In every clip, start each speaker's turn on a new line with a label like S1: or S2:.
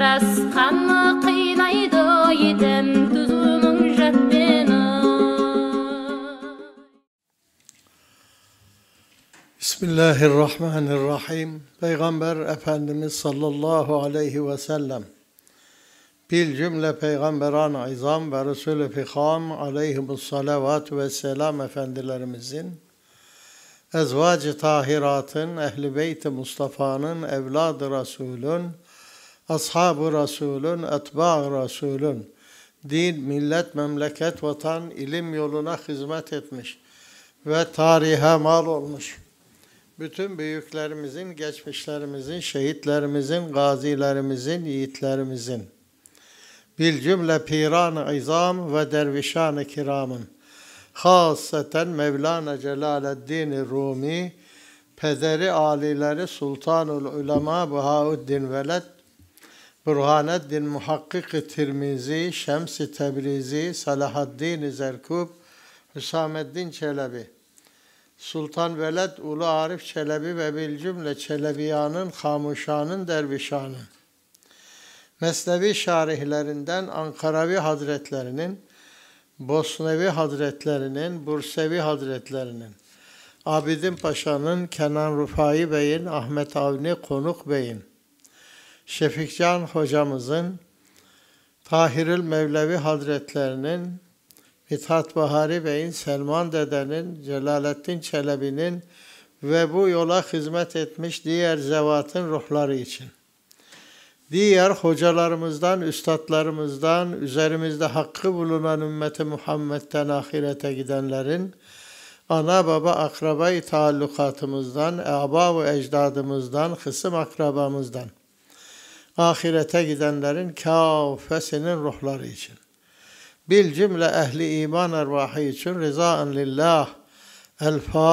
S1: жарасқанны қинайды етем түзумің жатпені
S2: Bismillahirrahmanirrahim. Peygamber Efendimiz sallallahu aleyhi ve sellem bil cümle peygamberan izam ve Resulü fikam aleyhimus salavat ve selam efendilerimizin ezvacı tahiratın, ehli beyt Mustafa'nın, evladı Resulün, ashab-ı Resulün, etba Resulün, din, millet, memleket, vatan, ilim yoluna hizmet etmiş ve tarihe mal olmuş. Bütün büyüklerimizin, geçmişlerimizin, şehitlerimizin, gazilerimizin, yiğitlerimizin, bil cümle piran-ı izam ve dervişan-ı kiramın, haseten Mevlana Celaleddin Rumi, pederi alileri Sultanul Ulema Bahauddin Veled, Burhaneddin Muhakkik-i Tirmizi, Şems-i Tebrizi, Salahaddin Zerkub, Hüsameddin Çelebi, Sultan Veled Ulu Arif Çelebi ve bil cümle Çelebiyanın, Hamuşanın, Dervişanın. Mesnevi şarihlerinden Ankaravi Hazretlerinin, Bosnevi Hazretlerinin, Bursevi Hazretlerinin, Abidin Paşa'nın, Kenan Rufai Bey'in, Ahmet Avni Konuk Bey'in, Şefikcan Hocamızın, Tahirül Mevlevi Hazretlerinin, Mithat Bahari Bey'in, Selman Dede'nin, Celalettin Çelebi'nin ve bu yola hizmet etmiş diğer zevatın ruhları için. Diğer hocalarımızdan, üstadlarımızdan, üzerimizde hakkı bulunan ümmeti Muhammed'den ahirete gidenlerin, ana baba akrabayı taallukatımızdan, aba ve ecdadımızdan, kısım akrabamızdan, ahirete gidenlerin kâfesinin ruhları için bil cümle ehli iman ervahı için rızaen lillah. El Fatiha.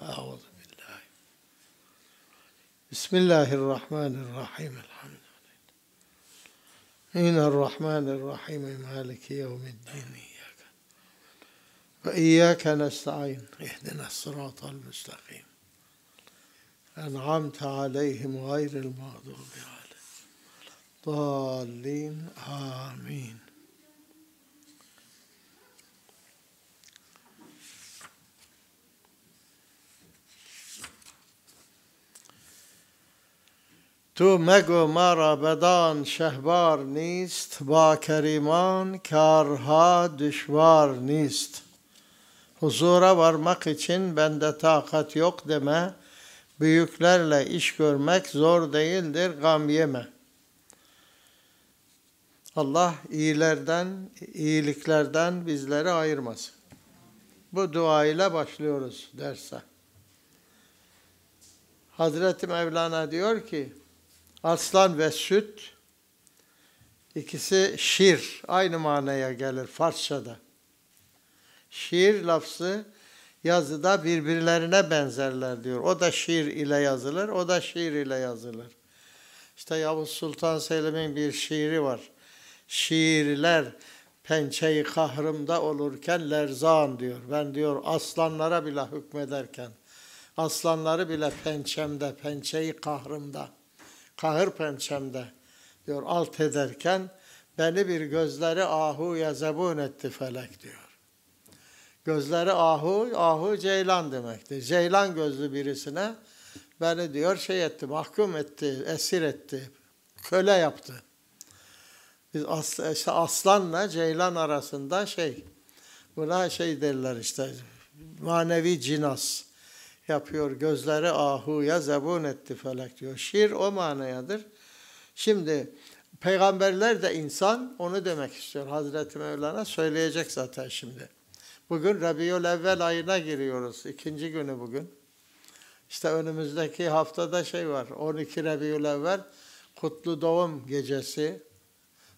S2: Euzu billahi. Bismillahirrahmanirrahim. Elhamdülillah. Maliki yevmiddin. İyyâke. Ve iyyâke nesta'in. İhdina sıratal müstakim. En'amte aleyhim gayril mağdubi aleyhim. ضالين آمين تو مگو مرا بدان شهوار نیست با کریمان کارها دشوar نیست huzura varmak için bende takat yok deme, büyüklerle iş görmek zor değildir, gam yeme.'' Allah iyilerden, iyiliklerden bizleri ayırmasın. Bu dua ile başlıyoruz derse. Hazreti Mevlana diyor ki, aslan ve süt, ikisi şir, aynı manaya gelir Farsçada. Şiir lafzı yazıda birbirlerine benzerler diyor. O da şiir ile yazılır, o da şiir ile yazılır. İşte Yavuz Sultan Selim'in bir şiiri var şiirler pençeyi kahrımda olurken lerzan diyor. Ben diyor aslanlara bile hükmederken, aslanları bile pençemde, pençeyi kahrımda, kahır pençemde diyor alt ederken beni bir gözleri ahu yazabun etti felek diyor. Gözleri ahu, ahu ceylan demektir. Ceylan gözlü birisine beni diyor şey etti, mahkum etti, esir etti, köle yaptı. Biz as, işte aslanla ceylan arasında şey, buna şey derler işte, manevi cinas yapıyor. Gözleri ahuya zebun etti felek diyor. Şiir o manayadır. Şimdi peygamberler de insan onu demek istiyor. Hazreti Mevlana söyleyecek zaten şimdi. Bugün Rabiul Evvel ayına giriyoruz. ikinci günü bugün. İşte önümüzdeki haftada şey var. 12 Rabiul Evvel Kutlu Doğum Gecesi.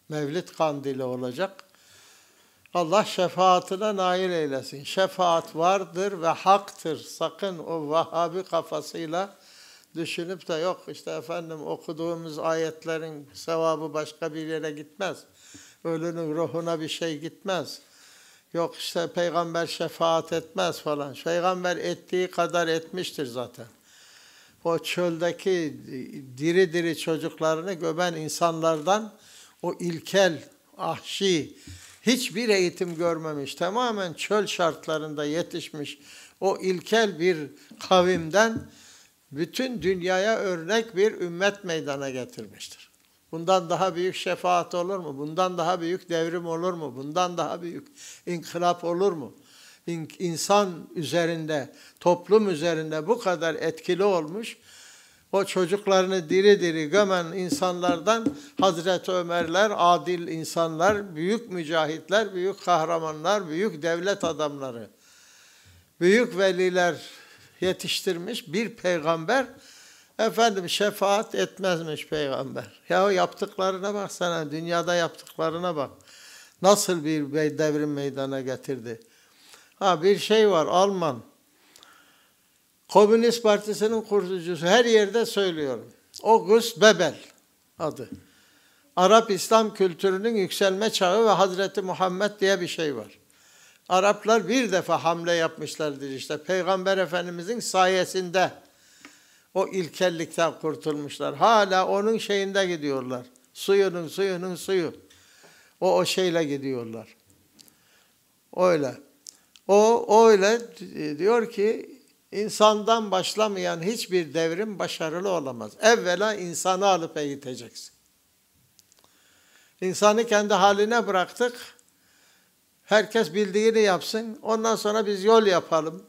S2: Mevlid kandili olacak. Allah şefaatine nail eylesin. Şefaat vardır ve haktır. Sakın o Vahabi kafasıyla düşünüp de yok işte efendim okuduğumuz ayetlerin sevabı başka bir yere gitmez. Ölünün ruhuna bir şey gitmez. Yok işte peygamber şefaat etmez falan. Peygamber ettiği kadar etmiştir zaten. o çöldeki diri diri çocuklarını göben insanlardan o ilkel, ahşi, hiçbir eğitim görmemiş, tamamen çöl şartlarında yetişmiş o ilkel bir kavimden bütün dünyaya örnek bir ümmet meydana getirmiştir. Bundan daha büyük şefaat olur mu? Bundan daha büyük devrim olur mu? Bundan daha büyük inkılap olur mu? İnsan üzerinde, toplum üzerinde bu kadar etkili olmuş, o çocuklarını diri diri gömen insanlardan Hazreti Ömerler, adil insanlar, büyük mücahitler, büyük kahramanlar, büyük devlet adamları, büyük veliler yetiştirmiş bir peygamber, efendim şefaat etmezmiş peygamber. Ya yaptıklarına bak sana, dünyada yaptıklarına bak. Nasıl bir devrim meydana getirdi. Ha bir şey var, Alman. Komünist Partisi'nin kurucusu her yerde söylüyorum. August Bebel adı. Arap İslam kültürünün yükselme çağı ve Hazreti Muhammed diye bir şey var. Araplar bir defa hamle yapmışlardır işte. Peygamber Efendimizin sayesinde o ilkellikten kurtulmuşlar. Hala onun şeyinde gidiyorlar. Suyunun suyunun suyu. O o şeyle gidiyorlar. Öyle. O öyle diyor ki insandan başlamayan hiçbir devrim başarılı olamaz. Evvela insanı alıp eğiteceksin. İnsanı kendi haline bıraktık. Herkes bildiğini yapsın. Ondan sonra biz yol yapalım.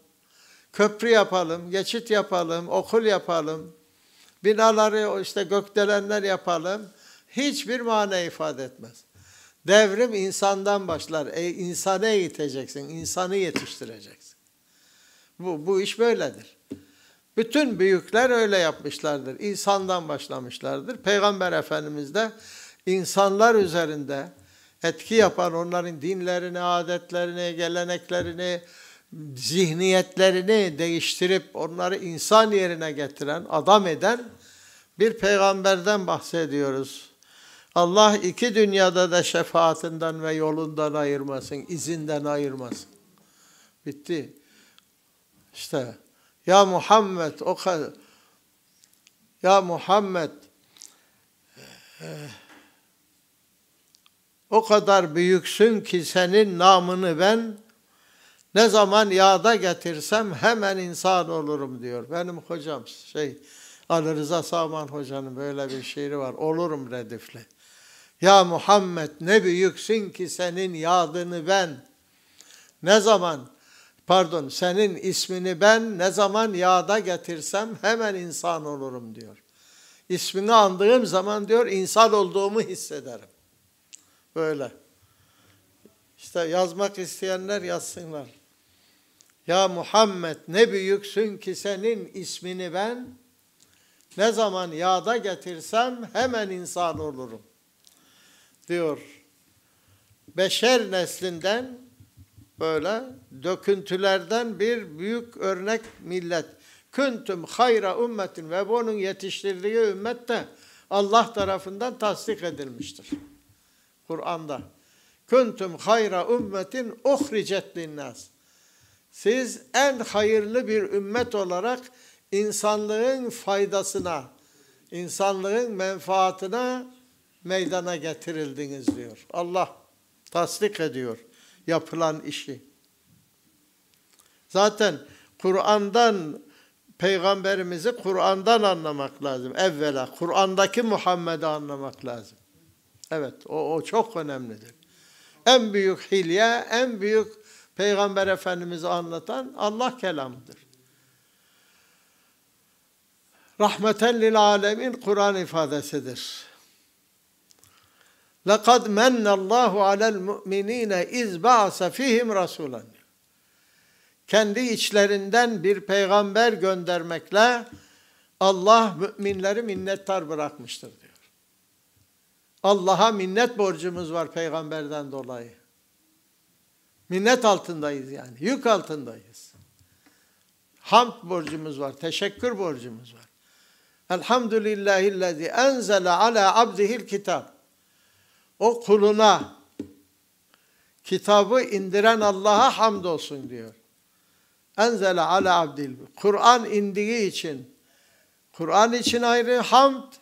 S2: Köprü yapalım, geçit yapalım, okul yapalım. Binaları işte gökdelenler yapalım. Hiçbir mana ifade etmez. Devrim insandan başlar. E, insanı eğiteceksin, insanı yetiştireceksin. Bu, bu iş böyledir. Bütün büyükler öyle yapmışlardır. İnsandan başlamışlardır. Peygamber Efendimiz de insanlar üzerinde etki yapan, onların dinlerini, adetlerini, geleneklerini, zihniyetlerini değiştirip onları insan yerine getiren, adam eden bir peygamberden bahsediyoruz. Allah iki dünyada da şefaatinden ve yolundan ayırmasın, izinden ayırmasın. Bitti. İşte ya Muhammed o kadar ya Muhammed o kadar büyüksün ki senin namını ben ne zaman yağda getirsem hemen insan olurum diyor. Benim hocam şey Ali Rıza Saman hocanın böyle bir şiiri var. Olurum redifli. Ya Muhammed ne büyüksün ki senin yadını ben. Ne zaman pardon senin ismini ben ne zaman yağda getirsem hemen insan olurum diyor. İsmini andığım zaman diyor insan olduğumu hissederim. Böyle. İşte yazmak isteyenler yazsınlar. Ya Muhammed ne büyüksün ki senin ismini ben ne zaman yağda getirsem hemen insan olurum. Diyor. Beşer neslinden böyle döküntülerden bir büyük örnek millet. Küntüm hayra ümmetin ve bunun yetiştirdiği ümmet de Allah tarafından tasdik edilmiştir. Kur'an'da. Kuntum hayra ümmetin uhricet linnas. Siz en hayırlı bir ümmet olarak insanlığın faydasına, insanlığın menfaatine meydana getirildiniz diyor. Allah tasdik ediyor yapılan işi. Zaten Kur'an'dan peygamberimizi Kur'an'dan anlamak lazım. Evvela Kur'an'daki Muhammed'i anlamak lazım. Evet o, o çok önemlidir. En büyük hilye, en büyük Peygamber Efendimiz'i anlatan Allah kelamıdır. Rahmeten lil alemin Kur'an ifadesidir. لَقَدْ مَنَّ اللّٰهُ عَلَى الْمُؤْمِنِينَ اِذْ بَعْسَ فِيهِمْ رَسُولًا Kendi içlerinden bir peygamber göndermekle Allah müminleri minnettar bırakmıştır diyor. Allah'a minnet borcumuz var peygamberden dolayı. Minnet altındayız yani. Yük altındayız. Hamd borcumuz var. Teşekkür borcumuz var. Elhamdülillahillezî enzele ala abdihil kitab. O kuluna kitabı indiren Allah'a hamdolsun diyor. Enzele ala abdil. Kur'an indiği için Kur'an için ayrı hamd,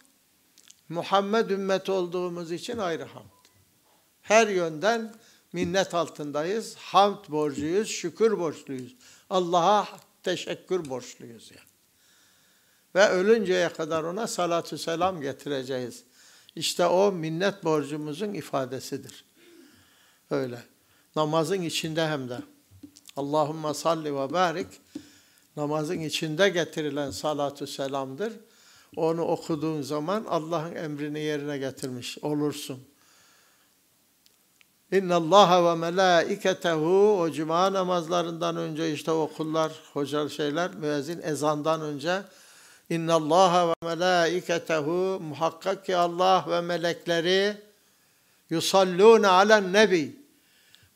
S2: Muhammed ümmeti olduğumuz için ayrı hamd. Her yönden minnet altındayız, hamd borcuyuz, şükür borçluyuz. Allah'a teşekkür borçluyuz yani. Ve ölünceye kadar ona salatü selam getireceğiz. İşte o minnet borcumuzun ifadesidir. Öyle. Namazın içinde hem de. Allahümme salli ve barik namazın içinde getirilen salatü selamdır. Onu okuduğun zaman Allah'ın emrini yerine getirmiş olursun. İnna Allah ve melaiketehu o cuma namazlarından önce işte okullar, hoca şeyler, müezzin ezandan önce İnna Allah ve melaiketehu muhakkak ki Allah ve melekleri yusallun alen nebi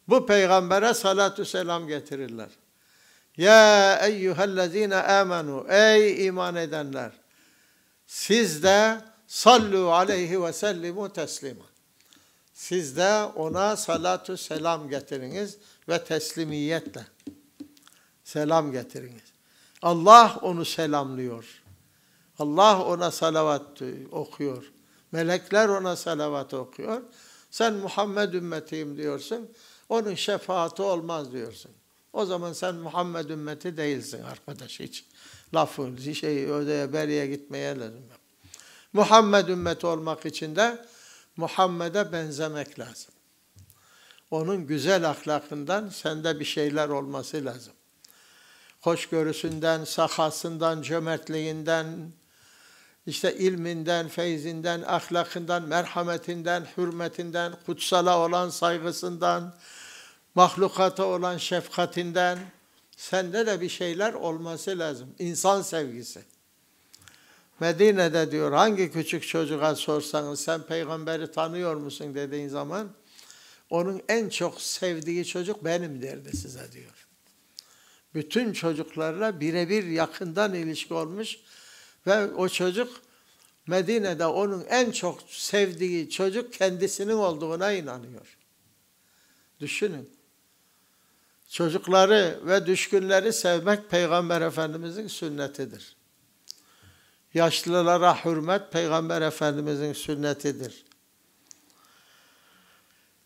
S2: bu peygambere salatü selam getirirler. Ya eyyühellezine amenu ey iman edenler siz de sallu aleyhi ve sellimu teslima. Siz de ona salatü selam getiriniz ve teslimiyetle selam getiriniz. Allah onu selamlıyor. Allah ona salavat okuyor. Melekler ona salavat okuyor. Sen Muhammed ümmetiyim diyorsun. Onun şefaati olmaz diyorsun. O zaman sen Muhammed ümmeti değilsin arkadaş hiç. Lafı, şey ödeye beriye gitmeye lazım. Muhammed ümmeti olmak için de Muhammed'e benzemek lazım. Onun güzel ahlakından sende bir şeyler olması lazım. Hoşgörüsünden, sahasından, cömertliğinden, işte ilminden, feyzinden, ahlakından, merhametinden, hürmetinden, kutsala olan saygısından, mahlukata olan şefkatinden, sende de bir şeyler olması lazım. İnsan sevgisi. Medine'de diyor hangi küçük çocuğa sorsanız sen peygamberi tanıyor musun dediğin zaman onun en çok sevdiği çocuk benim derdi size diyor. Bütün çocuklarla birebir yakından ilişki olmuş ve o çocuk Medine'de onun en çok sevdiği çocuk kendisinin olduğuna inanıyor. Düşünün. Çocukları ve düşkünleri sevmek Peygamber Efendimizin sünnetidir. Yaşlılara hürmet Peygamber Efendimizin sünnetidir.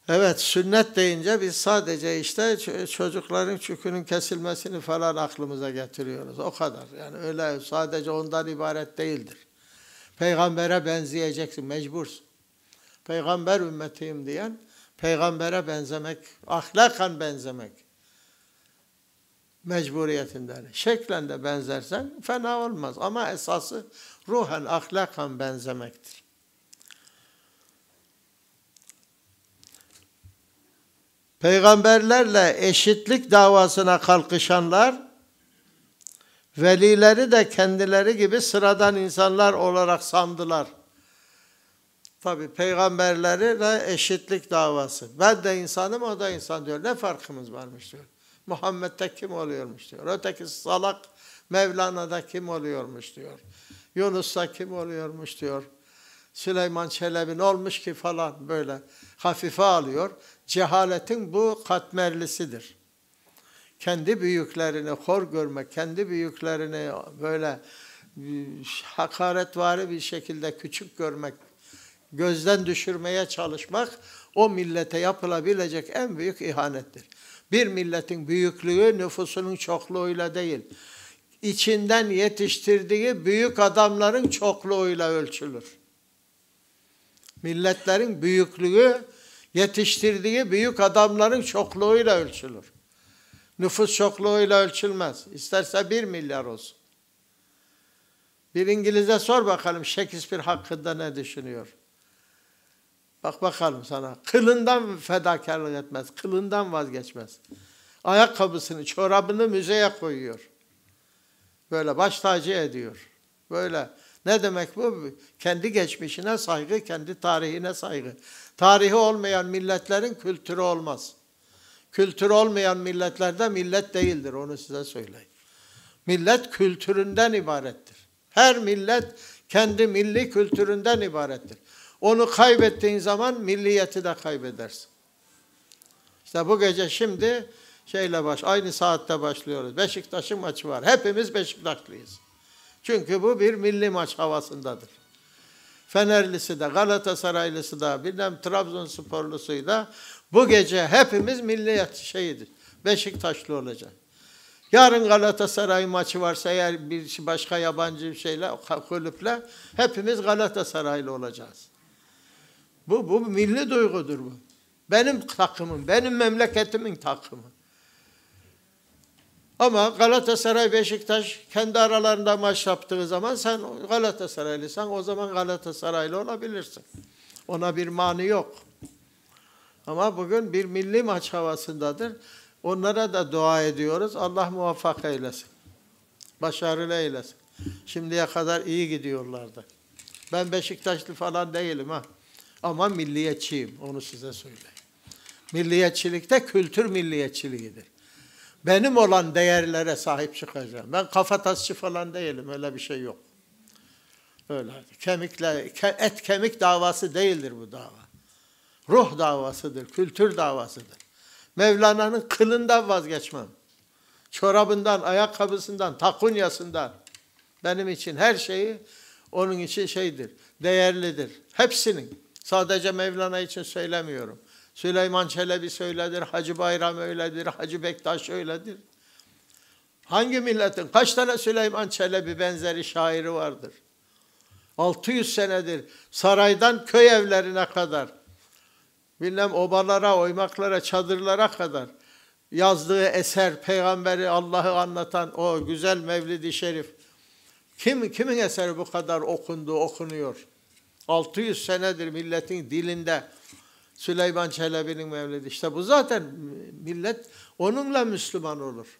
S2: Evet sünnet deyince biz sadece işte çocukların çükünün kesilmesini falan aklımıza getiriyoruz. O kadar. Yani öyle sadece ondan ibaret değildir. Peygambere benzeyeceksin, mecbursun. Peygamber ümmetiyim diyen, peygambere benzemek, ahlakan benzemek mecburiyetindedir. Şeklen de benzersen fena olmaz ama esası ruhen, ahlakan benzemektir. Peygamberlerle eşitlik davasına kalkışanlar, velileri de kendileri gibi sıradan insanlar olarak sandılar. Tabi peygamberleri de eşitlik davası. Ben de insanım, o da insan diyor. Ne farkımız varmış diyor. Muhammed'de kim oluyormuş diyor. Öteki salak Mevlana'da kim oluyormuş diyor. Yunus'ta kim oluyormuş diyor. Süleyman Çelebi ne olmuş ki falan böyle hafife alıyor. Cehaletin bu katmerlisidir. Kendi büyüklerini hor görmek, kendi büyüklerini böyle hakaretvari bir şekilde küçük görmek, gözden düşürmeye çalışmak o millete yapılabilecek en büyük ihanettir. Bir milletin büyüklüğü nüfusunun çokluğuyla değil, içinden yetiştirdiği büyük adamların çokluğuyla ölçülür. Milletlerin büyüklüğü yetiştirdiği büyük adamların çokluğuyla ölçülür. Nüfus çokluğuyla ölçülmez. İsterse bir milyar olsun. Bir İngiliz'e sor bakalım Shakespeare hakkında ne düşünüyor? Bak bakalım sana. Kılından fedakarlık etmez. Kılından vazgeçmez. Ayakkabısını, çorabını müzeye koyuyor. Böyle baş tacı ediyor. Böyle. Ne demek bu? Kendi geçmişine saygı, kendi tarihine saygı. Tarihi olmayan milletlerin kültürü olmaz. Kültürü olmayan milletlerde millet değildir. Onu size söyleyeyim. Millet kültüründen ibarettir. Her millet kendi milli kültüründen ibarettir. Onu kaybettiğin zaman milliyeti de kaybedersin. İşte bu gece şimdi şeyle baş, aynı saatte başlıyoruz. Beşiktaş'ın maçı var. Hepimiz Beşiktaşlıyız. Çünkü bu bir milli maç havasındadır. Fenerlisi de, Galatasaraylısı da, bilmem Trabzonsporlusu da bu gece hepimiz milliyet şeyidir. Beşiktaşlı olacak. Yarın Galatasaray maçı varsa eğer bir başka yabancı şeyle, kulüple hepimiz Galatasaraylı olacağız. Bu, bu milli duygudur bu. Benim takımım, benim memleketimin takımı. Ama Galatasaray, Beşiktaş kendi aralarında maç yaptığı zaman sen Galatasaraylıysan o zaman Galatasaraylı olabilirsin. Ona bir mani yok. Ama bugün bir milli maç havasındadır. Onlara da dua ediyoruz. Allah muvaffak eylesin. Başarılı eylesin. Şimdiye kadar iyi gidiyorlardı. Ben Beşiktaşlı falan değilim ha. Ama milliyetçiyim. Onu size söyleyeyim. Milliyetçilik de kültür milliyetçiliğidir. Benim olan değerlere sahip çıkacağım. Ben kafatasçı falan değilim. Öyle bir şey yok. Öyle. Kemikle, et kemik davası değildir bu dava. Ruh davasıdır, kültür davasıdır. Mevlana'nın kılından vazgeçmem. Çorabından, ayakkabısından, takunyasından. Benim için her şeyi onun için şeydir, değerlidir. Hepsinin. Sadece Mevlana için söylemiyorum. Süleyman Çelebi söyledir, Hacı Bayram öyledir, Hacı Bektaş öyledir. Hangi milletin kaç tane Süleyman Çelebi benzeri şairi vardır? 600 senedir saraydan köy evlerine kadar, bilmem obalara, oymaklara, çadırlara kadar yazdığı eser, peygamberi Allah'ı anlatan o güzel Mevlid-i Şerif. Kim, kimin eseri bu kadar okundu, okunuyor? 600 senedir milletin dilinde Süleyman Çelebi'nin mevlidi. İşte bu zaten millet onunla Müslüman olur.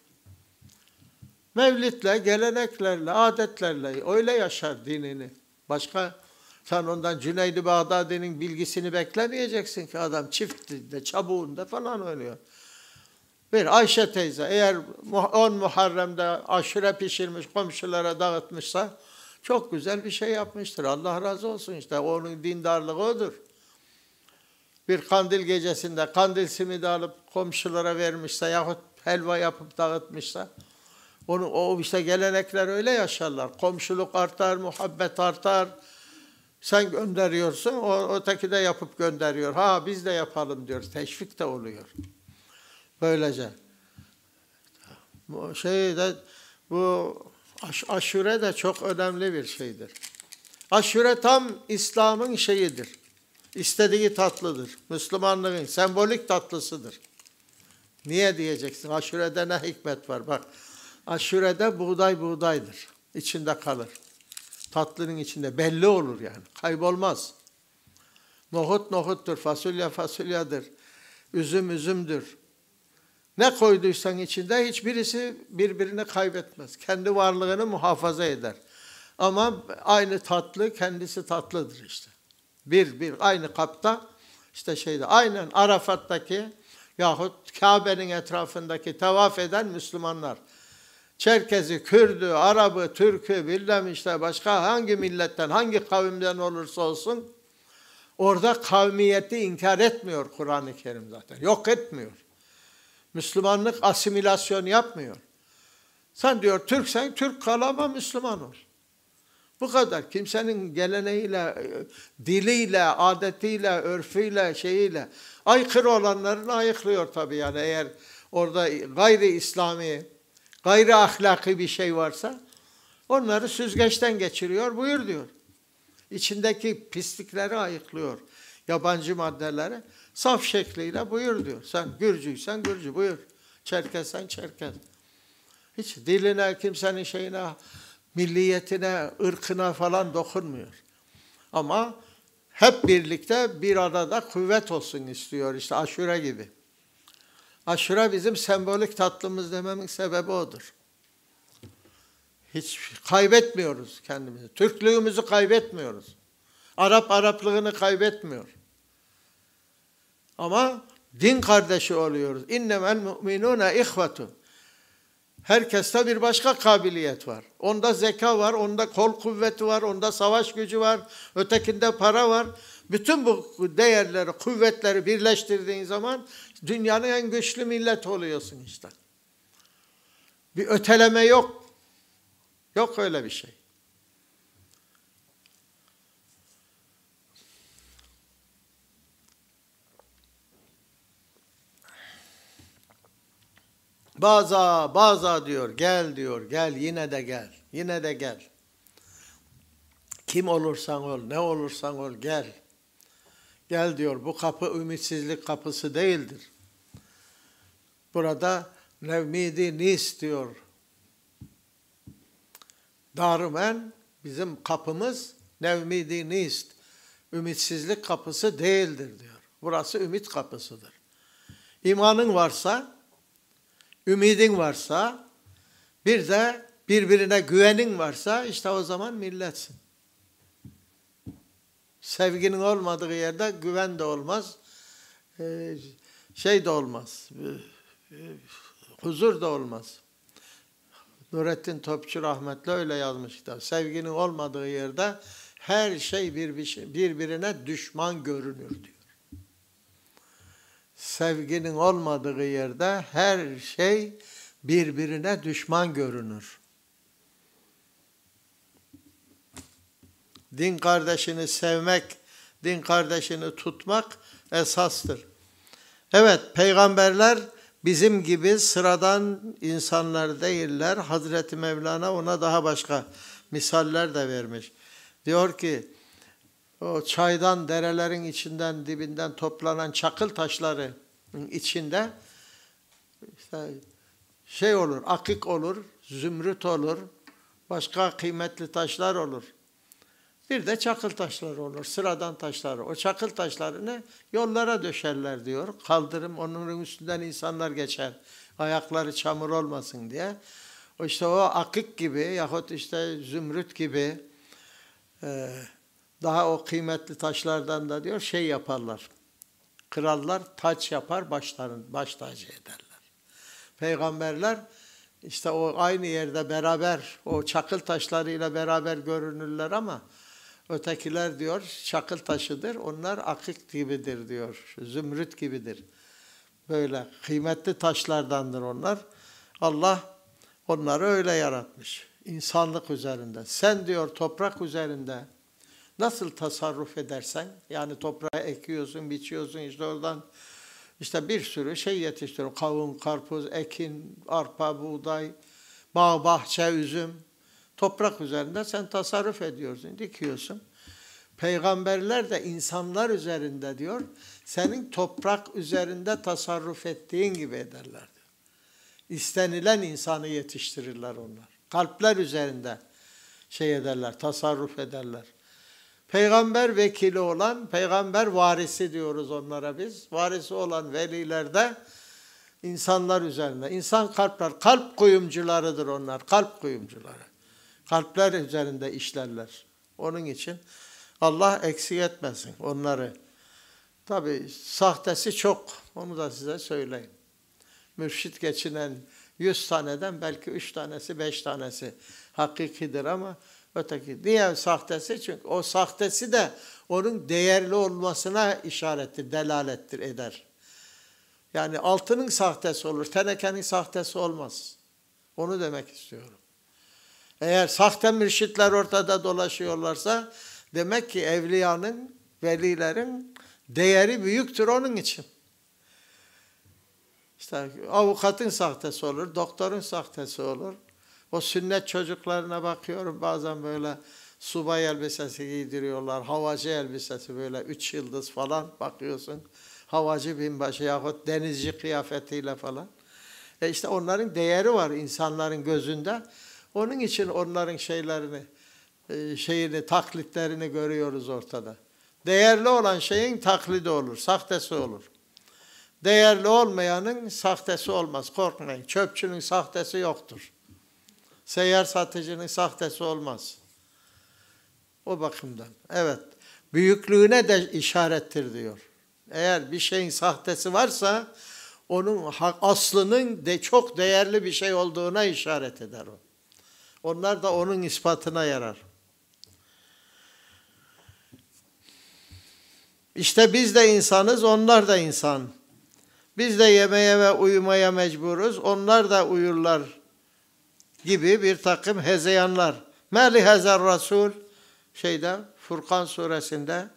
S2: Mevlitle, geleneklerle, adetlerle öyle yaşar dinini. Başka sen ondan Cüneydi Bağdadi'nin bilgisini beklemeyeceksin ki adam çiftinde, çabuğunda falan ölüyor. Bir Ayşe teyze eğer 10 Muharrem'de aşure pişirmiş komşulara dağıtmışsa çok güzel bir şey yapmıştır. Allah razı olsun işte onun dindarlığı odur bir kandil gecesinde kandil simidi alıp komşulara vermişse yahut helva yapıp dağıtmışsa onu, o işte gelenekler öyle yaşarlar. Komşuluk artar, muhabbet artar. Sen gönderiyorsun, o öteki de yapıp gönderiyor. Ha biz de yapalım diyor. Teşvik de oluyor. Böylece. Şey de bu aş, aşure de çok önemli bir şeydir. Aşure tam İslam'ın şeyidir istediği tatlıdır. Müslümanlığın sembolik tatlısıdır. Niye diyeceksin? Aşurede ne hikmet var? Bak aşurede buğday buğdaydır. İçinde kalır. Tatlının içinde belli olur yani. Kaybolmaz. Nohut nohuttur, fasulye fasulyedir. Üzüm üzümdür. Ne koyduysan içinde hiçbirisi birbirini kaybetmez. Kendi varlığını muhafaza eder. Ama aynı tatlı kendisi tatlıdır işte. Bir, bir aynı kapta işte şeyde aynen Arafat'taki yahut Kabe'nin etrafındaki tavaf eden Müslümanlar. Çerkezi, Kürdü, Arabı, Türk'ü, bilmem işte başka hangi milletten, hangi kavimden olursa olsun orada kavmiyeti inkar etmiyor Kur'an-ı Kerim zaten. Yok etmiyor. Müslümanlık asimilasyon yapmıyor. Sen diyor Türksen Türk kal ama Müslüman ol. Bu kadar. Kimsenin geleneğiyle, diliyle, adetiyle, örfüyle, şeyiyle aykırı olanlarını ayıklıyor tabii yani eğer orada gayri İslami, gayri ahlaki bir şey varsa onları süzgeçten geçiriyor, buyur diyor. İçindeki pislikleri ayıklıyor. Yabancı maddeleri saf şekliyle buyur diyor. Sen Gürcüysen Gürcü buyur. Çerkezsen Çerkez. Hiç diline kimsenin şeyine milliyetine, ırkına falan dokunmuyor. Ama hep birlikte bir arada kuvvet olsun istiyor işte aşure gibi. Aşure bizim sembolik tatlımız dememin sebebi odur. Hiç kaybetmiyoruz kendimizi. Türklüğümüzü kaybetmiyoruz. Arap Araplığını kaybetmiyor. Ama din kardeşi oluyoruz. İnnemel mu'minune ihvetun. Herkeste bir başka kabiliyet var. Onda zeka var, onda kol kuvveti var, onda savaş gücü var, ötekinde para var. Bütün bu değerleri, kuvvetleri birleştirdiğin zaman dünyanın en güçlü millet oluyorsun işte. Bir öteleme yok. Yok öyle bir şey. Baza baza diyor. Gel diyor. Gel yine de gel. Yine de gel. Kim olursan ol, ne olursan ol gel. Gel diyor. Bu kapı ümitsizlik kapısı değildir. Burada nevmidi nis diyor. Darumen bizim kapımız nevmidi nist. Ümitsizlik kapısı değildir diyor. Burası ümit kapısıdır. İmanın varsa, ümidin varsa, bir de birbirine güvenin varsa işte o zaman milletsin. Sevginin olmadığı yerde güven de olmaz, e, şey de olmaz, e, huzur da olmaz. Nurettin Topçu rahmetli öyle yazmış kitap. Sevginin olmadığı yerde her şey birbirine düşman görünür diyor. Sevginin olmadığı yerde her şey birbirine düşman görünür. Din kardeşini sevmek, din kardeşini tutmak esastır. Evet, peygamberler bizim gibi sıradan insanlar değiller. Hazreti Mevlana ona daha başka misaller de vermiş. Diyor ki o çaydan, derelerin içinden, dibinden toplanan çakıl taşları içinde işte şey olur, akik olur, zümrüt olur, başka kıymetli taşlar olur. Bir de çakıl taşları olur, sıradan taşları. O çakıl taşlarını yollara döşerler diyor. Kaldırım, onun üstünden insanlar geçer. Ayakları çamur olmasın diye. İşte o akik gibi yahut işte zümrüt gibi e, daha o kıymetli taşlardan da diyor şey yaparlar. Krallar taç yapar, başların baş tacı ederler. Peygamberler işte o aynı yerde beraber o çakıl taşlarıyla beraber görünürler ama Ötekiler diyor çakıl taşıdır, onlar akik gibidir diyor, zümrüt gibidir. Böyle kıymetli taşlardandır onlar. Allah onları öyle yaratmış. İnsanlık üzerinde. Sen diyor toprak üzerinde nasıl tasarruf edersen, yani toprağa ekiyorsun, biçiyorsun, işte oradan işte bir sürü şey yetiştiriyor. Kavun, karpuz, ekin, arpa, buğday, bağ, bahçe, üzüm. Toprak üzerinde sen tasarruf ediyorsun, dikiyorsun. Peygamberler de insanlar üzerinde diyor, senin toprak üzerinde tasarruf ettiğin gibi ederler. İstenilen insanı yetiştirirler onlar. Kalpler üzerinde şey ederler, tasarruf ederler. Peygamber vekili olan, peygamber varisi diyoruz onlara biz. Varisi olan velilerde insanlar üzerinde. İnsan kalpler, kalp kuyumcularıdır onlar, kalp kuyumcuları kalpler üzerinde işlerler. Onun için Allah eksik etmesin onları. Tabi sahtesi çok. Onu da size söyleyeyim. Mürşit geçinen yüz taneden belki üç tanesi, beş tanesi hakikidir ama öteki. Niye sahtesi? Çünkü o sahtesi de onun değerli olmasına işarettir, delalettir, eder. Yani altının sahtesi olur, tenekenin sahtesi olmaz. Onu demek istiyorum. Eğer sahte mürşitler ortada dolaşıyorlarsa demek ki evliyanın, velilerin değeri büyüktür onun için. İşte avukatın sahtesi olur, doktorun sahtesi olur. O sünnet çocuklarına bakıyorum bazen böyle subay elbisesi giydiriyorlar, havacı elbisesi böyle üç yıldız falan bakıyorsun. Havacı binbaşı yahut denizci kıyafetiyle falan. E işte onların değeri var insanların gözünde. Onun için onların şeylerini, e, şeyini, taklitlerini görüyoruz ortada. Değerli olan şeyin taklidi olur, sahtesi olur. Değerli olmayanın sahtesi olmaz, korkmayın. Çöpçünün sahtesi yoktur. Seyyar satıcının sahtesi olmaz. O bakımdan. Evet, büyüklüğüne de işarettir diyor. Eğer bir şeyin sahtesi varsa, onun aslının de çok değerli bir şey olduğuna işaret eder o. Onlar da onun ispatına yarar. İşte biz de insanız, onlar da insan. Biz de yemeye ve uyumaya mecburuz, onlar da uyurlar gibi bir takım hezeyanlar. Meli hezer Rasul şeyde Furkan suresinde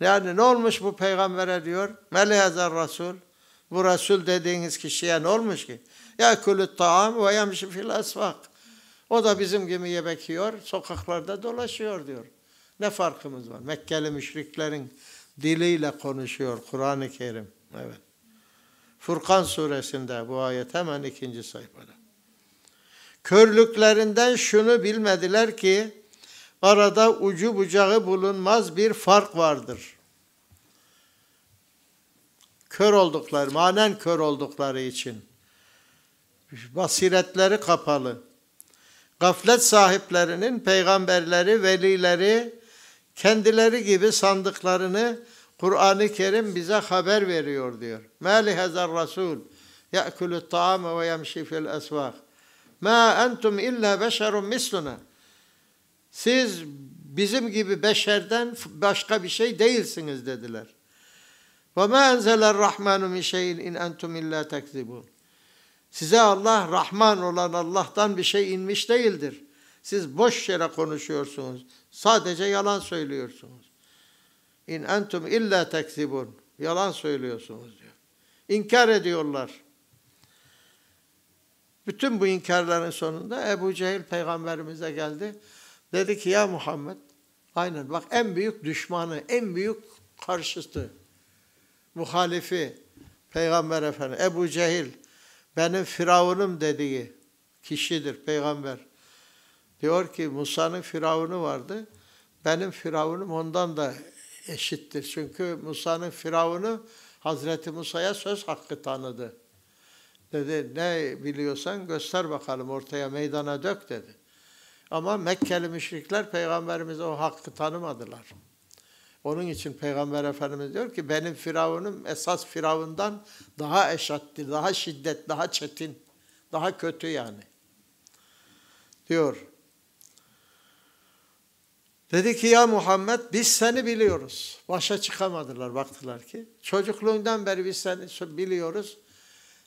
S2: yani ne olmuş bu peygambere diyor? Meli hezer Rasul. Bu Resul dediğiniz kişiye ne olmuş ki? Yakulü taam ve yemşi fil esvak. O da bizim gibi yemek yiyor, sokaklarda dolaşıyor diyor. Ne farkımız var? Mekkeli müşriklerin diliyle konuşuyor Kur'an-ı Kerim. Evet. Furkan suresinde bu ayet hemen ikinci sayfada. Körlüklerinden şunu bilmediler ki arada ucu bucağı bulunmaz bir fark vardır. Kör oldukları, manen kör oldukları için. Basiretleri kapalı. Gaflet sahiplerinin peygamberleri, velileri kendileri gibi sandıklarını Kur'an-ı Kerim bize haber veriyor diyor. Mâli hazer rasul ye'kulü ta'ame ve yemşi fil. Ma entum illa beşerun misluna. Siz bizim gibi beşerden başka bir şey değilsiniz dediler. Ve ma enzeler rahmanu min şeyin in entum illa tekzibun. Size Allah Rahman olan Allah'tan bir şey inmiş değildir. Siz boş yere konuşuyorsunuz. Sadece yalan söylüyorsunuz. İn entum illa tekzibun. Yalan söylüyorsunuz diyor. İnkar ediyorlar. Bütün bu inkarların sonunda Ebu Cehil peygamberimize geldi. Dedi ki ya Muhammed aynen bak en büyük düşmanı, en büyük karşıtı, muhalifi peygamber efendi Ebu Cehil benim firavunum dediği kişidir peygamber. Diyor ki Musa'nın firavunu vardı. Benim firavunum ondan da eşittir. Çünkü Musa'nın firavunu Hazreti Musa'ya söz hakkı tanıdı. Dedi ne biliyorsan göster bakalım ortaya meydana dök dedi. Ama Mekkeli müşrikler peygamberimize o hakkı tanımadılar. Onun için Peygamber Efendimiz diyor ki benim firavunum esas firavundan daha eşattir, daha şiddet, daha çetin, daha kötü yani. Diyor. Dedi ki ya Muhammed biz seni biliyoruz. Başa çıkamadılar baktılar ki. Çocukluğundan beri biz seni biliyoruz.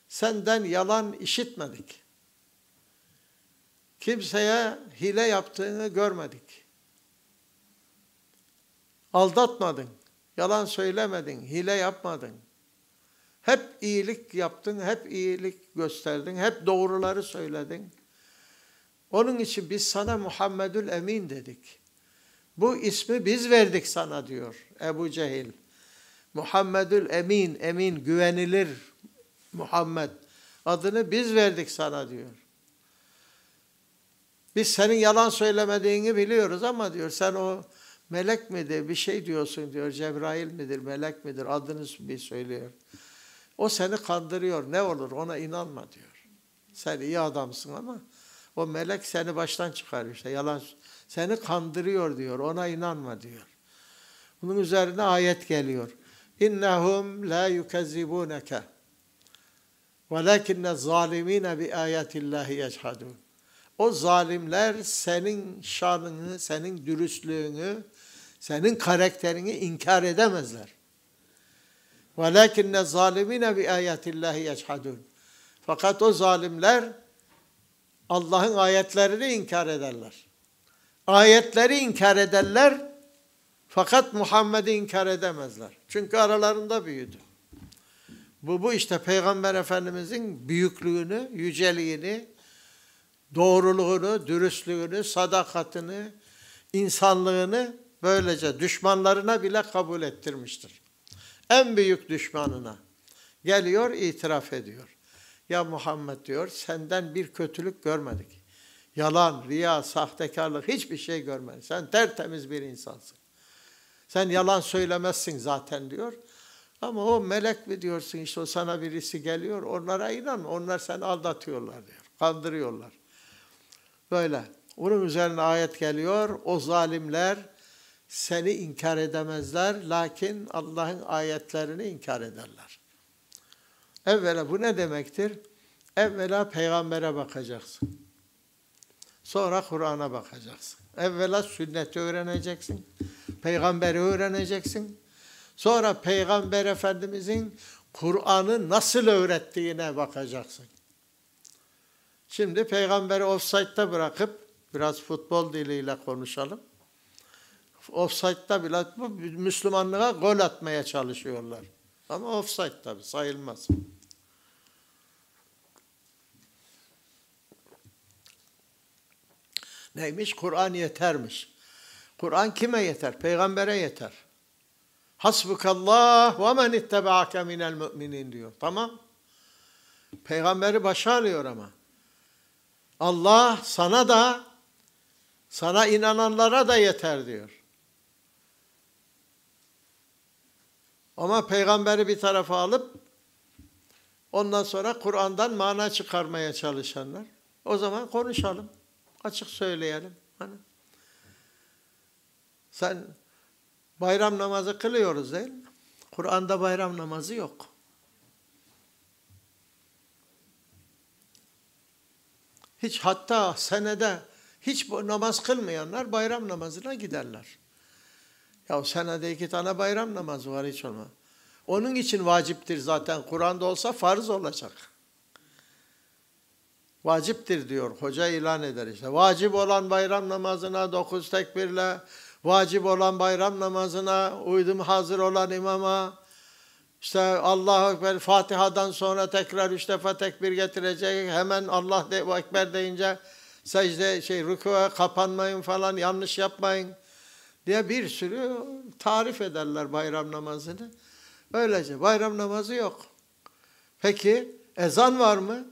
S2: Senden yalan işitmedik. Kimseye hile yaptığını görmedik. Aldatmadın, yalan söylemedin, hile yapmadın. Hep iyilik yaptın, hep iyilik gösterdin, hep doğruları söyledin. Onun için biz sana Muhammedül Emin dedik. Bu ismi biz verdik sana diyor Ebu Cehil. Muhammedül Emin, emin, güvenilir Muhammed. Adını biz verdik sana diyor. Biz senin yalan söylemediğini biliyoruz ama diyor sen o melek midir bir şey diyorsun diyor. Cebrail midir, melek midir adını bir söylüyor. O seni kandırıyor ne olur ona inanma diyor. Sen iyi adamsın ama o melek seni baştan çıkarıyor işte yalan seni kandırıyor diyor ona inanma diyor. Bunun üzerine ayet geliyor. İnnehum la yukezzibuneke velakinne zalimine bi ayatillahi yechadun. O zalimler senin şanını, senin dürüstlüğünü, senin karakterini inkar edemezler. وَلَكِنَّ الظَّالِمِينَ بِآيَاتِ اللّٰهِ يَجْحَدُونَ Fakat o zalimler Allah'ın ayetlerini inkar ederler. Ayetleri inkar ederler fakat Muhammed'i inkar edemezler. Çünkü aralarında büyüdü. Bu, bu işte Peygamber Efendimizin büyüklüğünü, yüceliğini, doğruluğunu, dürüstlüğünü, sadakatini, insanlığını böylece düşmanlarına bile kabul ettirmiştir. En büyük düşmanına geliyor itiraf ediyor. Ya Muhammed diyor senden bir kötülük görmedik. Yalan, riya, sahtekarlık hiçbir şey görmedik. Sen tertemiz bir insansın. Sen yalan söylemezsin zaten diyor. Ama o melek mi diyorsun işte o sana birisi geliyor onlara inan onlar seni aldatıyorlar diyor. Kandırıyorlar. Böyle. Onun üzerine ayet geliyor. O zalimler seni inkar edemezler. Lakin Allah'ın ayetlerini inkar ederler. Evvela bu ne demektir? Evvela peygambere bakacaksın. Sonra Kur'an'a bakacaksın. Evvela sünneti öğreneceksin. Peygamberi öğreneceksin. Sonra Peygamber Efendimizin Kur'an'ı nasıl öğrettiğine bakacaksın. Şimdi peygamberi offside'da bırakıp biraz futbol diliyle konuşalım. Offside'da bile bu Müslümanlığa gol atmaya çalışıyorlar. Ama offside tabi sayılmaz. Neymiş? Kur'an yetermiş. Kur'an kime yeter? Peygambere yeter. Hasbukallah ve men ittebaake minel müminin diyor. Tamam. Peygamberi başa alıyor ama. Allah sana da sana inananlara da yeter diyor. Ama peygamberi bir tarafa alıp ondan sonra Kur'an'dan mana çıkarmaya çalışanlar. O zaman konuşalım. Açık söyleyelim. Hani sen bayram namazı kılıyoruz değil mi? Kur'an'da bayram namazı yok. Hiç hatta senede hiç namaz kılmayanlar bayram namazına giderler. Ya senede iki tane bayram namazı var hiç olma. Onun için vaciptir zaten. Kur'an'da olsa farz olacak. Vaciptir diyor. Hoca ilan eder işte. Vacip olan bayram namazına dokuz tekbirle, vacip olan bayram namazına uydum hazır olan imama, işte Allahu Ekber Fatiha'dan sonra tekrar üç defa tekbir getirecek. Hemen Allah de, Ekber deyince secde şey rükûa kapanmayın falan yanlış yapmayın diye bir sürü tarif ederler bayram namazını. Böylece bayram namazı yok. Peki ezan var mı?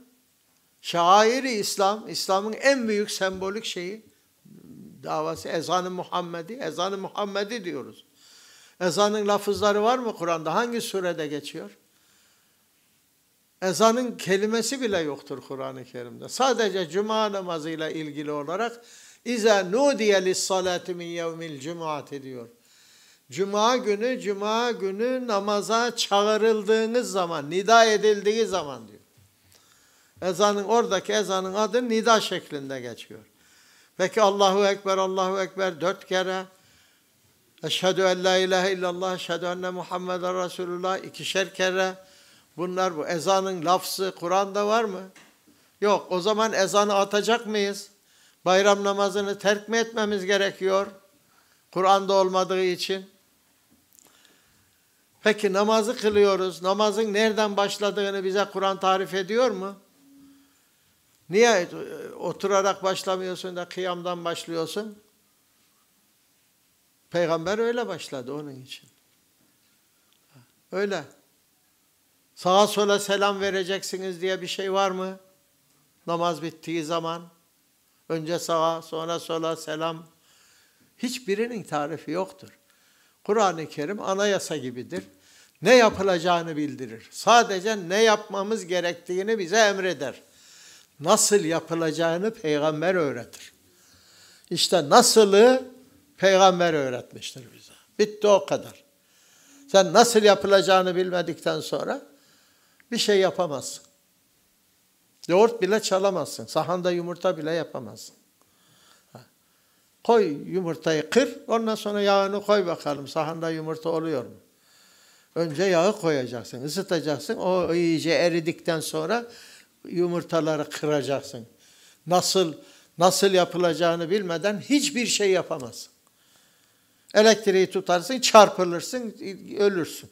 S2: Şairi İslam, İslam'ın en büyük sembolik şeyi davası ezanı Muhammedi, ezanı Muhammedi diyoruz. Ezanın lafızları var mı Kur'an'da? Hangi surede geçiyor? Ezanın kelimesi bile yoktur Kur'an-ı Kerim'de. Sadece cuma namazıyla ilgili olarak İza nudiye lis-salati min yevmil cum'ati diyor. Cuma günü, cuma günü namaza çağrıldığınız zaman, nida edildiği zaman diyor. Ezanın oradaki ezanın adı nida şeklinde geçiyor. Peki Allahu Ekber, Allahu Ekber dört kere. Eşhedü en la ilahe illallah, eşhedü enne Muhammeden Resulullah ikişer kere. Bunlar bu. Ezanın lafzı Kur'an'da var mı? Yok. O zaman ezanı atacak mıyız? Bayram namazını terk mi etmemiz gerekiyor? Kur'an'da olmadığı için. Peki namazı kılıyoruz. Namazın nereden başladığını bize Kur'an tarif ediyor mu? Niye oturarak başlamıyorsun da kıyamdan başlıyorsun? Peygamber öyle başladı onun için. Öyle. Sağa sola selam vereceksiniz diye bir şey var mı? Namaz bittiği zaman. Önce sağa sonra sola selam. Hiçbirinin tarifi yoktur. Kur'an-ı Kerim anayasa gibidir. Ne yapılacağını bildirir. Sadece ne yapmamız gerektiğini bize emreder. Nasıl yapılacağını peygamber öğretir. İşte nasılı peygamber öğretmiştir bize. Bitti o kadar. Sen nasıl yapılacağını bilmedikten sonra bir şey yapamazsın. Yoğurt bile çalamazsın. Sahanda yumurta bile yapamazsın. Koy yumurtayı kır, ondan sonra yağını koy bakalım sahanda yumurta oluyor mu? Önce yağı koyacaksın, ısıtacaksın. O iyice eridikten sonra yumurtaları kıracaksın. Nasıl nasıl yapılacağını bilmeden hiçbir şey yapamazsın. Elektriği tutarsın, çarpılırsın, ölürsün.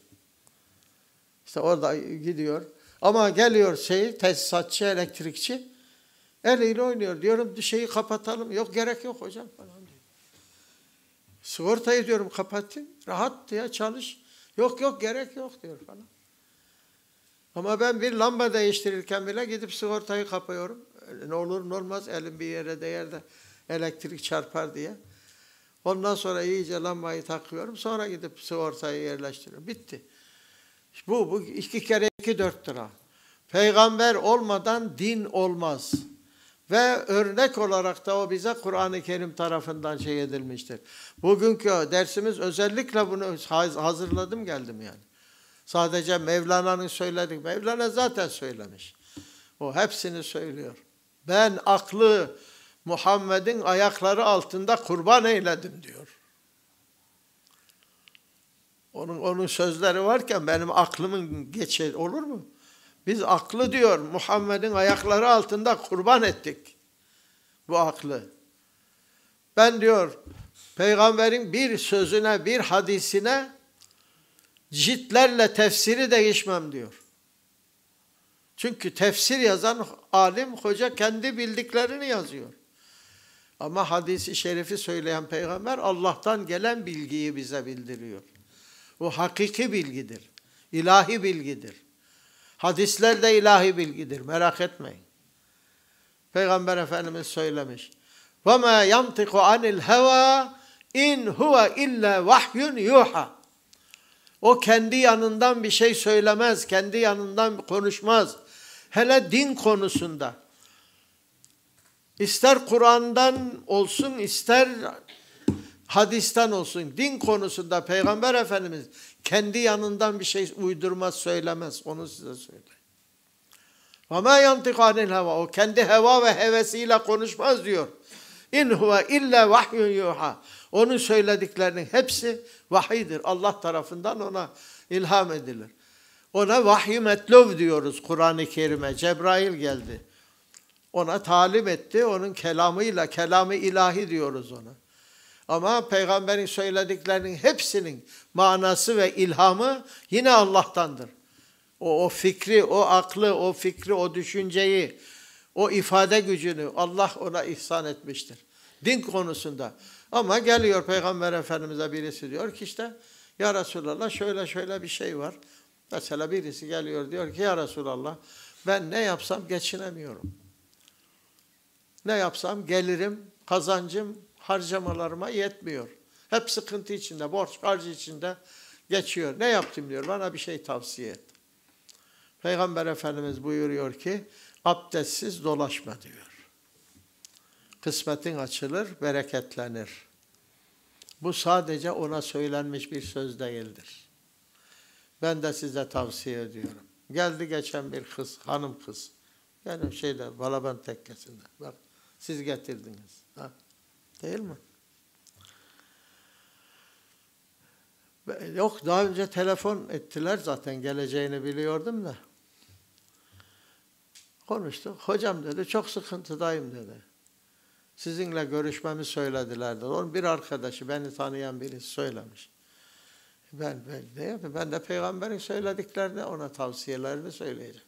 S2: İşte orada gidiyor. Ama geliyor şey, tesisatçı, elektrikçi, eliyle oynuyor. Diyorum şeyi kapatalım. Yok gerek yok hocam falan diyor. Sigortayı diyorum kapatın. Rahat diye çalış. Yok yok gerek yok diyor falan. Ama ben bir lamba değiştirirken bile gidip sigortayı kapıyorum. Ne olur ne olmaz elim bir yere değer de elektrik çarpar diye. Ondan sonra iyice lambayı takıyorum. Sonra gidip sigortayı yerleştiriyorum. Bitti. Bu, bu iki kere iki dört lira. Peygamber olmadan din olmaz. Ve örnek olarak da o bize Kur'an-ı Kerim tarafından şey edilmiştir. Bugünkü dersimiz özellikle bunu hazırladım geldim yani. Sadece Mevlana'nın söyledik. Mevlana zaten söylemiş. O hepsini söylüyor. Ben aklı Muhammed'in ayakları altında kurban eyledim diyor. Onun, onun sözleri varken benim aklımın geçer olur mu? Biz aklı diyor Muhammed'in ayakları altında kurban ettik. Bu aklı. Ben diyor peygamberin bir sözüne bir hadisine ciltlerle tefsiri değişmem diyor. Çünkü tefsir yazan alim hoca kendi bildiklerini yazıyor. Ama hadisi şerifi söyleyen peygamber Allah'tan gelen bilgiyi bize bildiriyor. O hakiki bilgidir. ilahi bilgidir. Hadisler de ilahi bilgidir. Merak etmeyin. Peygamber Efendimiz söylemiş. وَمَا يَنْطِقُ عَنِ الْهَوَى in huve illa vahyun yuha. O kendi yanından bir şey söylemez, kendi yanından konuşmaz. Hele din konusunda. İster Kur'an'dan olsun, ister hadisten olsun. Din konusunda Peygamber Efendimiz kendi yanından bir şey uydurmaz, söylemez. Onu size söyleyeyim. وَمَا يَنْتِقَ عَنِ الْهَوَى O kendi heva ve hevesiyle konuşmaz diyor. İn huve illa vahyun yuha. onun söylediklerinin hepsi vahiydir. Allah tarafından ona ilham edilir. Ona vahiy metlov diyoruz Kur'an-ı Kerim'e. Cebrail geldi. Ona talim etti. Onun kelamıyla, kelamı ilahi diyoruz ona. Ama peygamberin söylediklerinin hepsinin manası ve ilhamı yine Allah'tandır. O, o fikri, o aklı, o fikri, o düşünceyi, o ifade gücünü Allah ona ihsan etmiştir. Din konusunda. Ama geliyor Peygamber Efendimiz'e birisi diyor ki işte ya Resulallah şöyle şöyle bir şey var. Mesela birisi geliyor diyor ki ya Resulallah ben ne yapsam geçinemiyorum. Ne yapsam gelirim, kazancım harcamalarıma yetmiyor. Hep sıkıntı içinde, borç harcı içinde geçiyor. Ne yaptım diyor, bana bir şey tavsiye et. Peygamber Efendimiz buyuruyor ki, abdestsiz dolaşma diyor. Kısmetin açılır, bereketlenir. Bu sadece ona söylenmiş bir söz değildir. Ben de size tavsiye ediyorum. Geldi geçen bir kız, hanım kız. Yani şeyde, Balaban tekkesinde. Bak, siz getirdiniz. Ha? Değil mi? Yok, daha önce telefon ettiler zaten geleceğini biliyordum da. Konuştuk. Hocam dedi, çok sıkıntıdayım dedi. Sizinle görüşmemi söylediler dedi. Onun bir arkadaşı, beni tanıyan birisi söylemiş. Ben, ben, ne yapayım? ben de peygamberin söylediklerini, ona tavsiyelerini söyleyeceğim.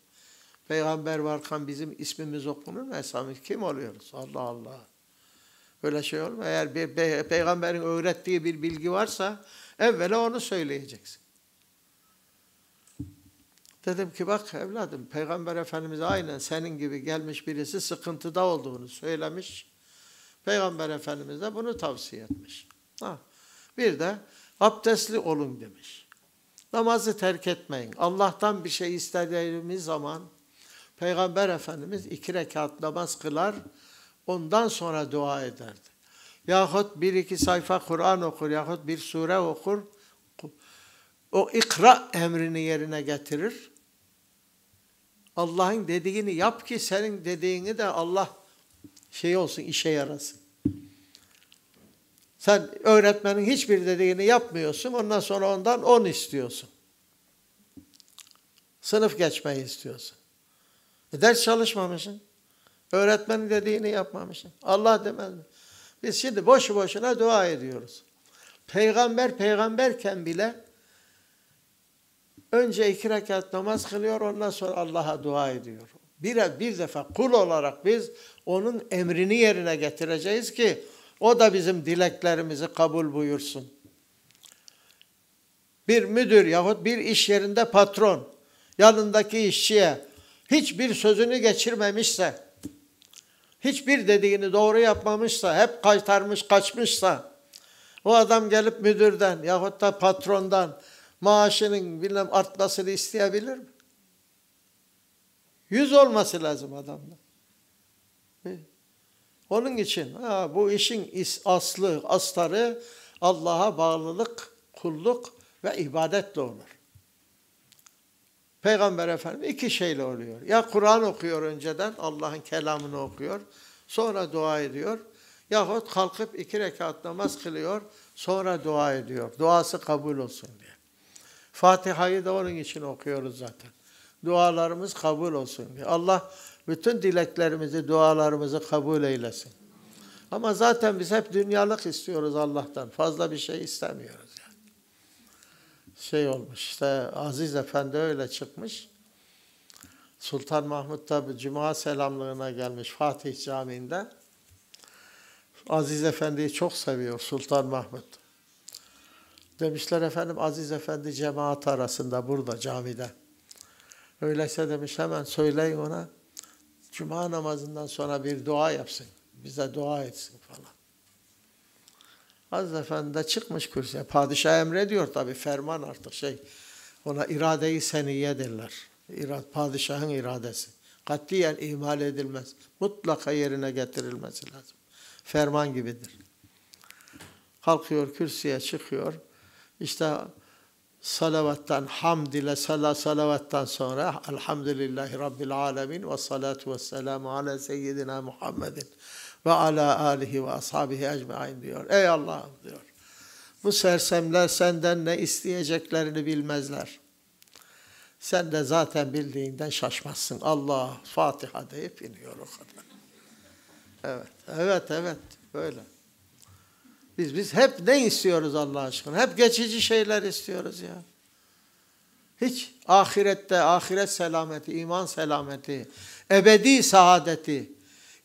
S2: Peygamber varken bizim ismimiz okunur mu? Esamiz kim oluyoruz? Allah Allah. Böyle şey olma. Eğer bir peygamberin öğrettiği bir bilgi varsa evvela onu söyleyeceksin. Dedim ki bak evladım Peygamber Efendimiz aynen senin gibi gelmiş birisi sıkıntıda olduğunu söylemiş. Peygamber Efendimiz de bunu tavsiye etmiş. Ha. Bir de abdestli olun demiş. Namazı terk etmeyin. Allah'tan bir şey istediğimiz zaman Peygamber Efendimiz iki rekat namaz kılar, ondan sonra dua ederdi. Yahut bir iki sayfa Kur'an okur, yahut bir sure okur, o ikra emrini yerine getirir. Allah'ın dediğini yap ki senin dediğini de Allah şey olsun, işe yarasın. Sen öğretmenin hiçbir dediğini yapmıyorsun, ondan sonra ondan on istiyorsun. Sınıf geçmeyi istiyorsun. E ders çalışmamışsın. Öğretmenin dediğini yapmamışsın. Allah demez mi? Biz şimdi boşu boşuna dua ediyoruz. Peygamber peygamberken bile önce iki rekat namaz kılıyor, ondan sonra Allah'a dua ediyor. Bir, bir defa kul olarak biz onun emrini yerine getireceğiz ki o da bizim dileklerimizi kabul buyursun. Bir müdür yahut bir iş yerinde patron yanındaki işçiye hiçbir sözünü geçirmemişse, hiçbir dediğini doğru yapmamışsa, hep kaytarmış kaçmışsa, o adam gelip müdürden yahut da patrondan maaşının bilmem artmasını isteyebilir mi? Yüz olması lazım adamda. Onun için ha, bu işin aslı, astarı Allah'a bağlılık, kulluk ve ibadetle olur. Peygamber Efendimiz iki şeyle oluyor. Ya Kur'an okuyor önceden, Allah'ın kelamını okuyor, sonra dua ediyor. Yahut kalkıp iki rekat namaz kılıyor, sonra dua ediyor. Duası kabul olsun diye. Fatiha'yı da onun için okuyoruz zaten. Dualarımız kabul olsun. Allah bütün dileklerimizi, dualarımızı kabul eylesin. Ama zaten biz hep dünyalık istiyoruz Allah'tan. Fazla bir şey istemiyoruz yani. Şey olmuş işte Aziz Efendi öyle çıkmış. Sultan Mahmut da Cuma selamlığına gelmiş Fatih Camii'nde. Aziz Efendi'yi çok seviyor Sultan Mahmut. Demişler efendim Aziz Efendi cemaat arasında burada camide. Öyleyse demiş hemen söyleyin ona cuma namazından sonra bir dua yapsın. Bize dua etsin falan. Aziz Efendi de çıkmış kürsüye. Padişah emrediyor tabi ferman artık şey. Ona iradeyi seniye derler. İrad, padişahın iradesi. Katiyen ihmal edilmez. Mutlaka yerine getirilmesi lazım. Ferman gibidir. Kalkıyor kürsüye çıkıyor. İşte salavattan, hamd ile sala salavattan sonra Elhamdülillahi Rabbil Alemin ve salatu ve selamu ala seyyidina Muhammedin ve ala alihi ve ashabihi ecmain diyor. Ey Allah'ım diyor. Bu sersemler senden ne isteyeceklerini bilmezler. Sen de zaten bildiğinden şaşmazsın. Allah Fatiha deyip iniyor o kadar. Evet, evet, evet. Böyle. Biz biz hep ne istiyoruz Allah aşkına? Hep geçici şeyler istiyoruz ya. Hiç ahirette ahiret selameti, iman selameti, ebedi saadeti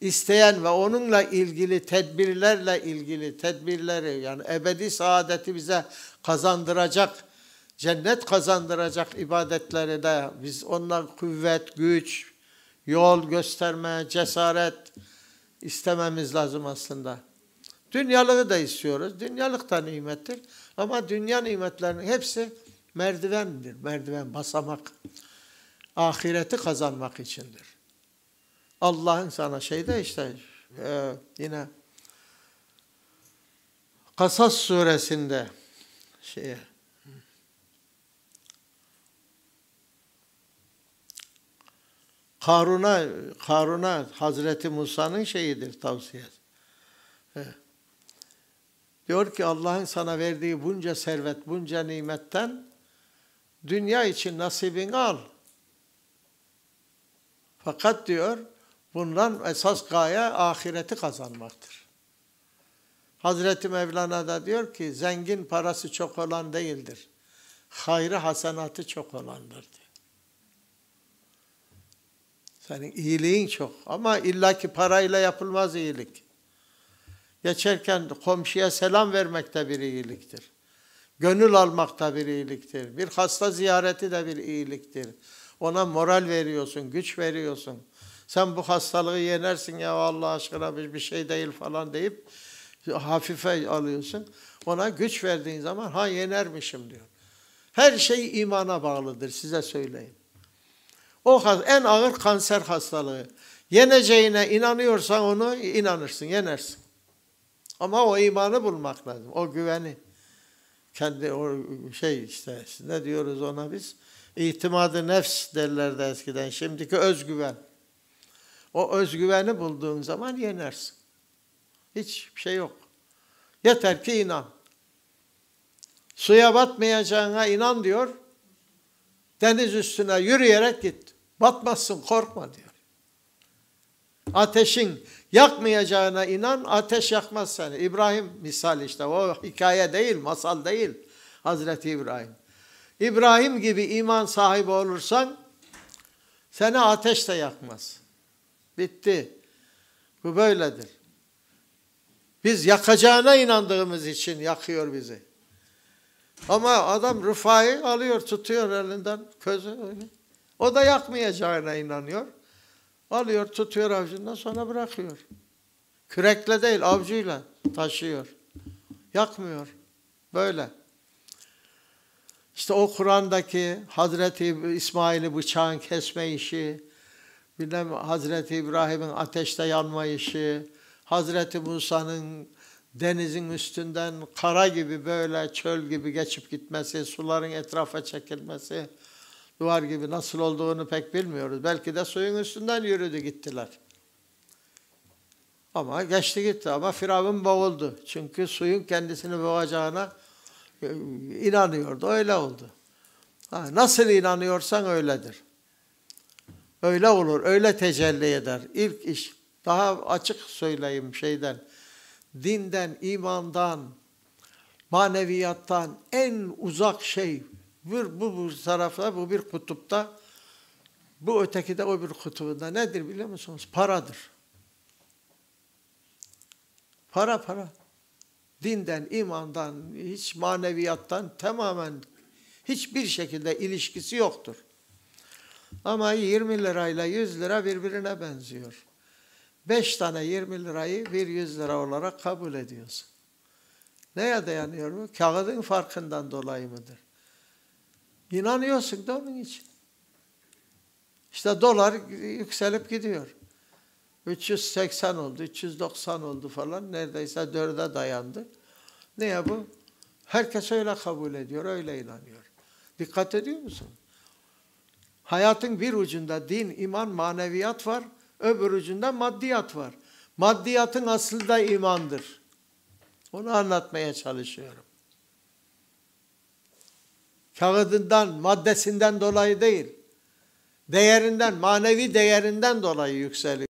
S2: isteyen ve onunla ilgili tedbirlerle ilgili tedbirleri yani ebedi saadeti bize kazandıracak, cennet kazandıracak ibadetleri de biz onunla kuvvet, güç, yol gösterme, cesaret istememiz lazım aslında. Dünyalığı da istiyoruz. Dünyalık da nimettir. Ama dünya nimetlerinin hepsi merdivendir. Merdiven, basamak. Ahireti kazanmak içindir. Allah'ın sana şeyde işte e, yine Kasas suresinde şeye Karun'a Karun'a Hazreti Musa'nın şeyidir tavsiyesi. Diyor ki Allah'ın sana verdiği bunca servet, bunca nimetten dünya için nasibini al. Fakat diyor bundan esas gaye ahireti kazanmaktır. Hazreti Mevlana da diyor ki zengin parası çok olan değildir. Hayrı hasenatı çok olandır diyor. Senin iyiliğin çok ama illaki parayla yapılmaz iyilik. Geçerken komşuya selam vermek de bir iyiliktir. Gönül almak da bir iyiliktir. Bir hasta ziyareti de bir iyiliktir. Ona moral veriyorsun, güç veriyorsun. Sen bu hastalığı yenersin ya Allah aşkına bir şey değil falan deyip hafife alıyorsun. Ona güç verdiğin zaman ha yenermişim diyor. Her şey imana bağlıdır size söyleyeyim. O en ağır kanser hastalığı. Yeneceğine inanıyorsan onu inanırsın, yenersin. Ama o imanı bulmak lazım. O güveni. Kendi o şey işte ne diyoruz ona biz? İtimadı nefs derlerdi eskiden. Şimdiki özgüven. O özgüveni bulduğun zaman yenersin. Hiç şey yok. Yeter ki inan. Suya batmayacağına inan diyor. Deniz üstüne yürüyerek git. Batmazsın korkma diyor. Ateşin yakmayacağına inan, ateş yakmaz seni. İbrahim misal işte o hikaye değil, masal değil. Hazreti İbrahim. İbrahim gibi iman sahibi olursan seni ateş de yakmaz. Bitti. Bu böyledir. Biz yakacağına inandığımız için yakıyor bizi. Ama adam Rıfa'yı alıyor, tutuyor elinden közü. O da yakmayacağına inanıyor. Alıyor, tutuyor avcından sonra bırakıyor. Kürekle değil, avcuyla taşıyor. Yakmıyor. Böyle. İşte o Kur'an'daki Hazreti İsmail'i bıçağın kesme işi, bilmem Hazreti İbrahim'in ateşte yanma işi, Hazreti Musa'nın denizin üstünden kara gibi böyle çöl gibi geçip gitmesi, suların etrafa çekilmesi, duvar gibi nasıl olduğunu pek bilmiyoruz. Belki de suyun üstünden yürüdü gittiler. Ama geçti gitti ama Firavun boğuldu. Çünkü suyun kendisini boğacağına e, inanıyordu. Öyle oldu. Ha, nasıl inanıyorsan öyledir. Öyle olur, öyle tecelli eder. İlk iş, daha açık söyleyeyim şeyden, dinden, imandan, maneviyattan en uzak şey bu, bu, bu tarafta, bu bir kutupta, bu öteki de o bir kutubunda nedir biliyor musunuz? Paradır. Para para. Dinden, imandan, hiç maneviyattan tamamen hiçbir şekilde ilişkisi yoktur. Ama 20 lirayla 100 lira birbirine benziyor. 5 tane 20 lirayı bir 100 lira olarak kabul ediyorsun. Neye dayanıyor bu? Kağıdın farkından dolayı mıdır? İnanıyorsun da onun için. İşte dolar yükselip gidiyor. 380 oldu, 390 oldu falan. Neredeyse dörde dayandı. Niye bu? Herkes öyle kabul ediyor, öyle inanıyor. Dikkat ediyor musun? Hayatın bir ucunda din, iman, maneviyat var. Öbür ucunda maddiyat var. Maddiyatın aslı da imandır. Onu anlatmaya çalışıyorum. Kağıdından, maddesinden dolayı değil. Değerinden, manevi değerinden dolayı yükseliyor.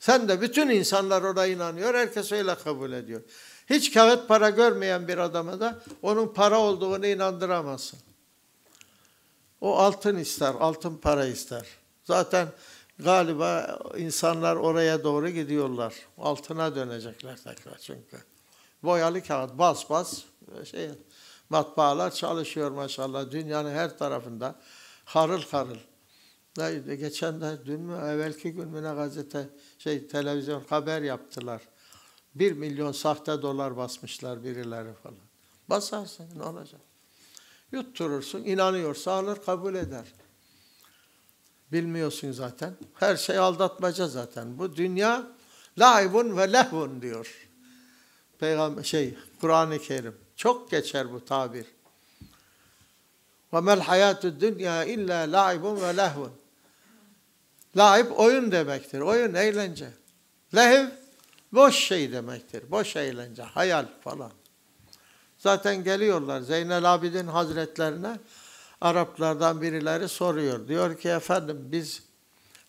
S2: Sen de bütün insanlar ona inanıyor, herkes öyle kabul ediyor. Hiç kağıt para görmeyen bir adama da onun para olduğunu inandıramazsın. O altın ister, altın para ister. Zaten galiba insanlar oraya doğru gidiyorlar. Altına dönecekler tekrar çünkü. Boyalı kağıt bas bas şey matbaalar çalışıyor maşallah dünyanın her tarafında harıl harıl. Geçen de dün mü evvelki gün mü ne gazete şey televizyon haber yaptılar. Bir milyon sahte dolar basmışlar birileri falan. Basarsın ne olacak? Yutturursun, inanıyorsa alır, kabul eder. Bilmiyorsun zaten. Her şey aldatmaca zaten. Bu dünya laibun ve lehvun diyor. Peygamber şey Kur'an-ı Kerim. Çok geçer bu tabir. Hayatü dünya illa laibun ve lehvun. Laib oyun demektir. Oyun eğlence. Lehiv boş şey demektir. Boş eğlence, hayal falan. Zaten geliyorlar Zeynel Abidin Hazretlerine Araplardan birileri soruyor. Diyor ki efendim biz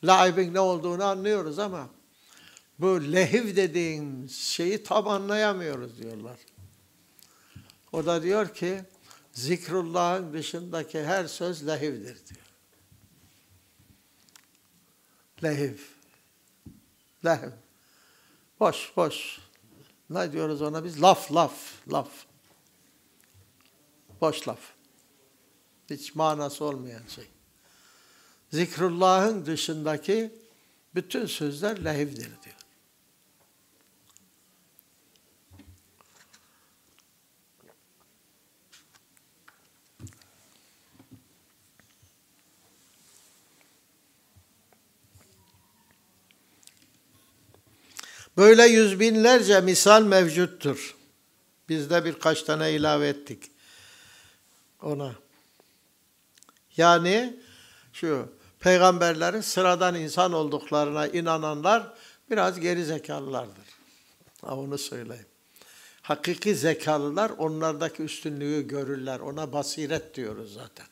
S2: laibin ne olduğunu anlıyoruz ama bu lehiv dediğin şeyi tam anlayamıyoruz diyorlar. O da diyor ki zikrullahın dışındaki her söz lehivdir diyor. Lehiv. Lehiv. Boş boş. Ne diyoruz ona biz? Laf laf laf. Boş laf. Hiç manası olmayan şey. Zikrullah'ın dışındaki bütün sözler lehivdir diyor. Böyle yüz binlerce misal mevcuttur. Biz de birkaç tane ilave ettik ona. Yani şu peygamberlerin sıradan insan olduklarına inananlar biraz geri zekalılardır. Ha, onu söyleyeyim. Hakiki zekalılar onlardaki üstünlüğü görürler. Ona basiret diyoruz zaten.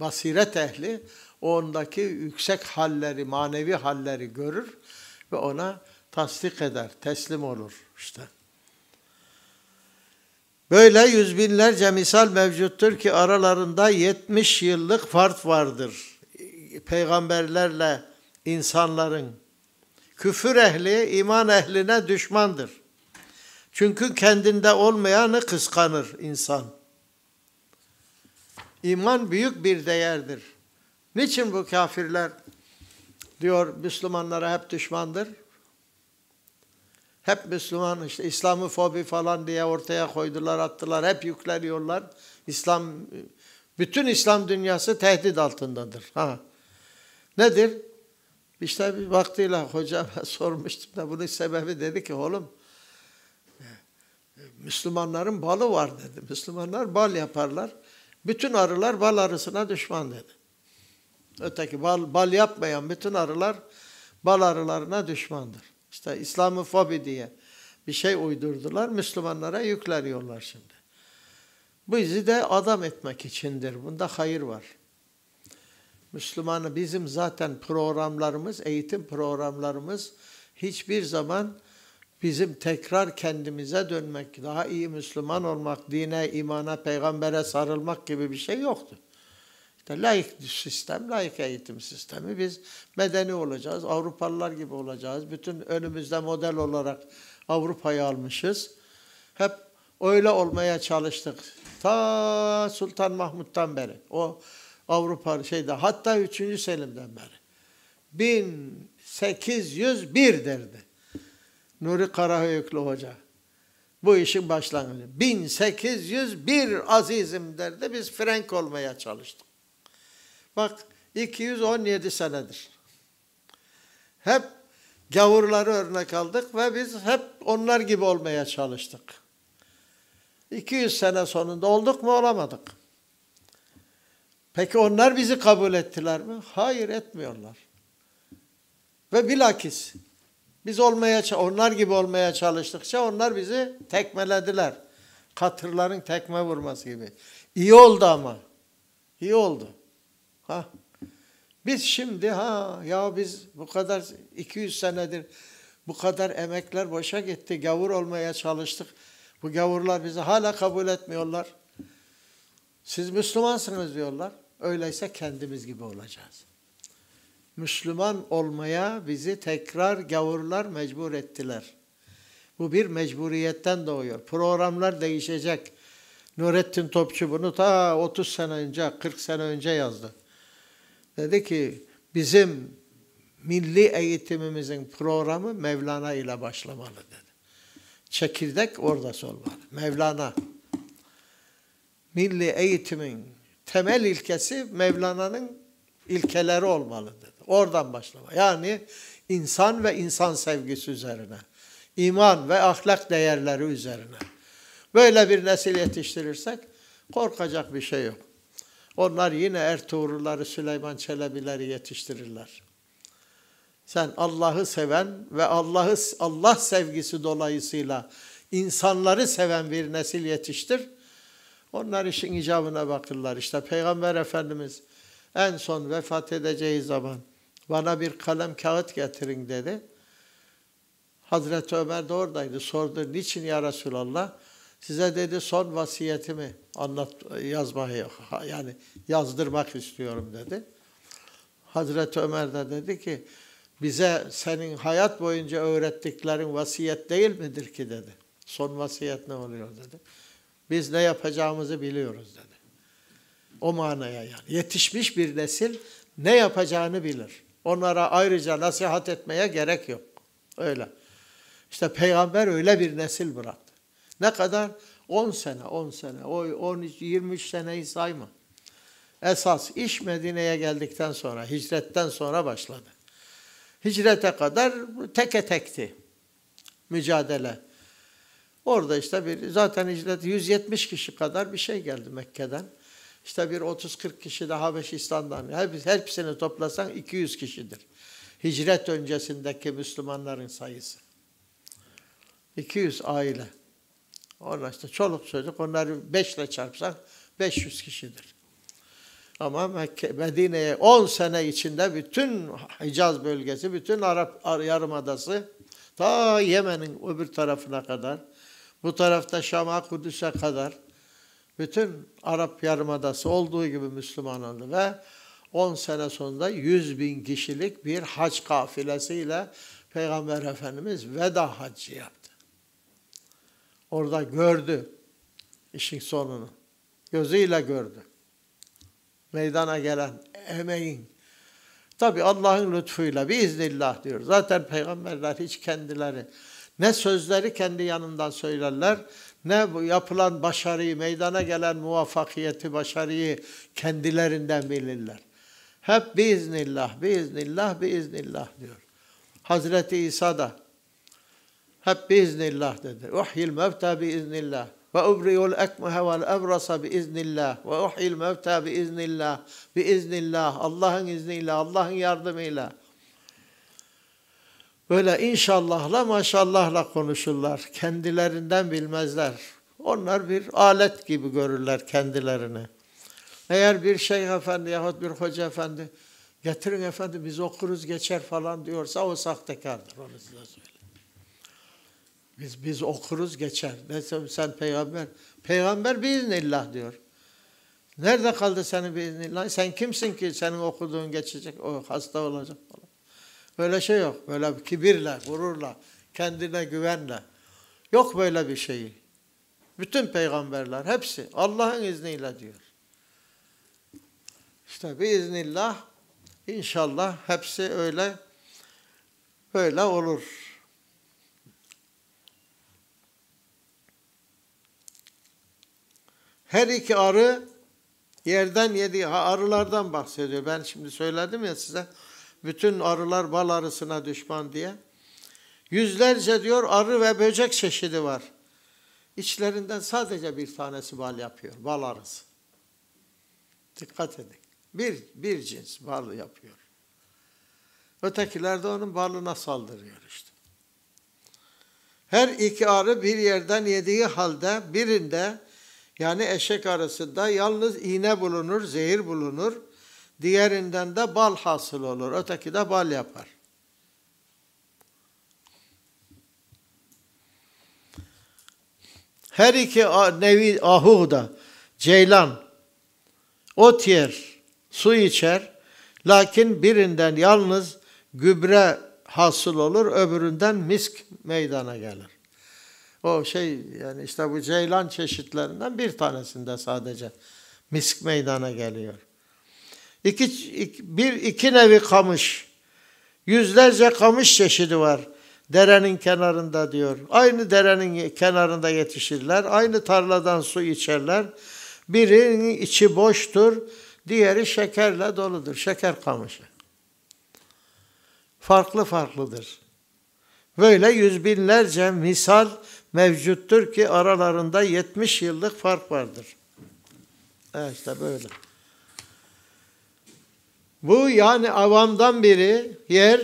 S2: Basiret ehli ondaki yüksek halleri, manevi halleri görür ve ona tasdik eder, teslim olur işte. Böyle yüz binlerce misal mevcuttur ki aralarında 70 yıllık fark vardır. Peygamberlerle insanların. Küfür ehli iman ehline düşmandır. Çünkü kendinde olmayanı kıskanır insan. İman büyük bir değerdir. Niçin bu kafirler diyor Müslümanlara hep düşmandır? Hep Müslüman işte İslamı fobi falan diye ortaya koydular, attılar. Hep yükleniyorlar. İslam bütün İslam dünyası tehdit altındadır. Ha. Nedir? İşte bir vaktiyle hocam sormuştum da bunun sebebi dedi ki oğlum Müslümanların balı var dedi. Müslümanlar bal yaparlar. Bütün arılar bal arısına düşman dedi. Öteki bal, bal yapmayan bütün arılar bal arılarına düşmandır. İşte İslamofobi diye bir şey uydurdular. Müslümanlara yükleniyorlar şimdi. Bu izi de adam etmek içindir. Bunda hayır var. Müslümanı bizim zaten programlarımız, eğitim programlarımız hiçbir zaman bizim tekrar kendimize dönmek, daha iyi Müslüman olmak, dine, imana, peygambere sarılmak gibi bir şey yoktu. İşte laik sistem, laik eğitim sistemi. Biz medeni olacağız, Avrupalılar gibi olacağız. Bütün önümüzde model olarak Avrupa'yı almışız. Hep öyle olmaya çalıştık. Ta Sultan Mahmut'tan beri. O Avrupa şeyde hatta 3. Selim'den beri. 1801 derdi. Nuri Karahöyüklü Hoca. Bu işin başlangıcı. 1801 azizim derdi. Biz Frank olmaya çalıştık. Bak 217 senedir. Hep gavurları örnek aldık ve biz hep onlar gibi olmaya çalıştık. 200 sene sonunda olduk mu olamadık. Peki onlar bizi kabul ettiler mi? Hayır etmiyorlar. Ve bilakis biz olmaya onlar gibi olmaya çalıştıkça onlar bizi tekmelediler. Katırların tekme vurması gibi. İyi oldu ama. İyi oldu. Ha. Biz şimdi ha ya biz bu kadar 200 senedir bu kadar emekler boşa gitti. Gavur olmaya çalıştık. Bu gavurlar bizi hala kabul etmiyorlar. Siz Müslümansınız diyorlar. Öyleyse kendimiz gibi olacağız. Müslüman olmaya bizi tekrar gavurlar mecbur ettiler. Bu bir mecburiyetten doğuyor. Programlar değişecek. Nurettin Topçu bunu ta 30 sene önce, 40 sene önce yazdı. Dedi ki bizim milli eğitimimizin programı Mevlana ile başlamalı dedi. Çekirdek orada olmalı. Mevlana. Milli eğitimin temel ilkesi Mevlana'nın ilkeleri olmalı dedi. Oradan başlama. Yani insan ve insan sevgisi üzerine. iman ve ahlak değerleri üzerine. Böyle bir nesil yetiştirirsek korkacak bir şey yok. Onlar yine Ertuğrulları, Süleyman Çelebileri yetiştirirler. Sen Allah'ı seven ve Allah'ı Allah sevgisi dolayısıyla insanları seven bir nesil yetiştir. Onlar işin icabına bakırlar. İşte Peygamber Efendimiz en son vefat edeceği zaman bana bir kalem kağıt getirin dedi. Hazreti Ömer de oradaydı. Sordu niçin ya Resulallah? Size dedi son vasiyetimi anlat yazmayı yani yazdırmak istiyorum dedi. Hazreti Ömer de dedi ki bize senin hayat boyunca öğrettiklerin vasiyet değil midir ki dedi. Son vasiyet ne oluyor dedi. Biz ne yapacağımızı biliyoruz dedi. O manaya yani. Yetişmiş bir nesil ne yapacağını bilir. Onlara ayrıca nasihat etmeye gerek yok. Öyle. İşte peygamber öyle bir nesil bıraktı. Ne kadar? 10 sene, 10 sene, o 13, 23 seneyi sayma. Esas iş Medine'ye geldikten sonra, hicretten sonra başladı. Hicrete kadar teke tekti mücadele. Orada işte bir zaten hicret 170 kişi kadar bir şey geldi Mekke'den. İşte bir 30-40 kişi de Habeşistan'dan. Hepsini toplasan 200 kişidir. Hicret öncesindeki Müslümanların sayısı. 200 aile. Onlar işte çoluk çocuk onları 5 ile çarpsak 500 kişidir. Ama Mekke, Medine'ye 10 sene içinde bütün Hicaz bölgesi, bütün Arap Yarımadası ta Yemen'in öbür tarafına kadar, bu tarafta Şam'a, Kudüs'e kadar bütün Arap Yarımadası olduğu gibi Müslüman oldu ve 10 sene sonunda 100 bin kişilik bir hac kafilesiyle Peygamber Efendimiz veda haccı yaptı. Orada gördü işin sonunu. Gözüyle gördü. Meydana gelen emeğin. Tabi Allah'ın lütfuyla biiznillah diyor. Zaten peygamberler hiç kendileri ne sözleri kendi yanından söylerler ne yapılan başarıyı, meydana gelen muvaffakiyeti, başarıyı kendilerinden bilirler. Hep biiznillah, biiznillah, biiznillah diyor. Hazreti İsa da hep biiznillah dedi. Uhyil mevta biiznillah. Ve ubriyul ekmehe vel ebrasa biiznillah. Ve uhyil mevta biiznillah. Biiznillah. Allah'ın izniyle, Allah'ın yardımıyla. Böyle inşallahla maşallahla konuşurlar. Kendilerinden bilmezler. Onlar bir alet gibi görürler kendilerini. Eğer bir şeyh efendi yahut bir hoca efendi getirin efendi biz okuruz geçer falan diyorsa o sahtekardır. Onu size söyleyeyim. Biz, biz okuruz geçer. Neyse sen peygamber. Peygamber biiznillah diyor. Nerede kaldı senin biiznillah? Sen kimsin ki senin okuduğun geçecek, o hasta olacak falan. Böyle şey yok. Böyle bir kibirle, gururla, kendine güvenle. Yok böyle bir şeyi. Bütün peygamberler hepsi Allah'ın izniyle diyor. İşte biiznillah inşallah hepsi öyle böyle olur. Her iki arı yerden yedi arılardan bahsediyor. Ben şimdi söyledim ya size bütün arılar bal arısına düşman diye. Yüzlerce diyor arı ve böcek çeşidi var. İçlerinden sadece bir tanesi bal yapıyor. Bal arısı. Dikkat edin. Bir, bir cins bal yapıyor. Ötekiler de onun balına saldırıyor işte. Her iki arı bir yerden yediği halde birinde yani eşek arasında yalnız iğne bulunur, zehir bulunur. Diğerinden de bal hasıl olur. Öteki de bal yapar. Her iki nevi ahu da ceylan ot yer, su içer. Lakin birinden yalnız gübre hasıl olur, öbüründen misk meydana gelir. O şey yani işte bu ceylan çeşitlerinden bir tanesinde sadece misk meydana geliyor. İki, iki, bir, iki nevi kamış, yüzlerce kamış çeşidi var derenin kenarında diyor. Aynı derenin kenarında yetişirler, aynı tarladan su içerler. Birinin içi boştur, diğeri şekerle doludur, şeker kamışı. Farklı farklıdır. Böyle yüz binlerce misal mevcuttur ki aralarında 70 yıllık fark vardır. Evet işte böyle. Bu yani avamdan biri yer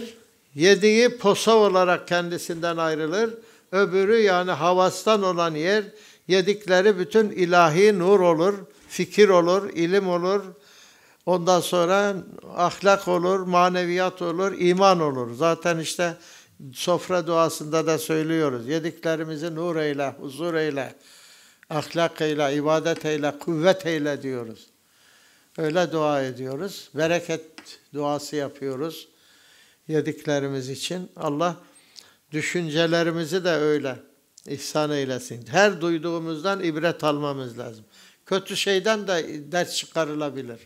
S2: yediği posa olarak kendisinden ayrılır. Öbürü yani havastan olan yer yedikleri bütün ilahi nur olur, fikir olur, ilim olur. Ondan sonra ahlak olur, maneviyat olur, iman olur. Zaten işte sofra duasında da söylüyoruz. Yediklerimizi nur eyle, huzur eyle, ahlak eyle, ibadet eyle, kuvvet eyle diyoruz. Öyle dua ediyoruz. Bereket duası yapıyoruz yediklerimiz için. Allah düşüncelerimizi de öyle ihsan eylesin. Her duyduğumuzdan ibret almamız lazım. Kötü şeyden de ders çıkarılabilir.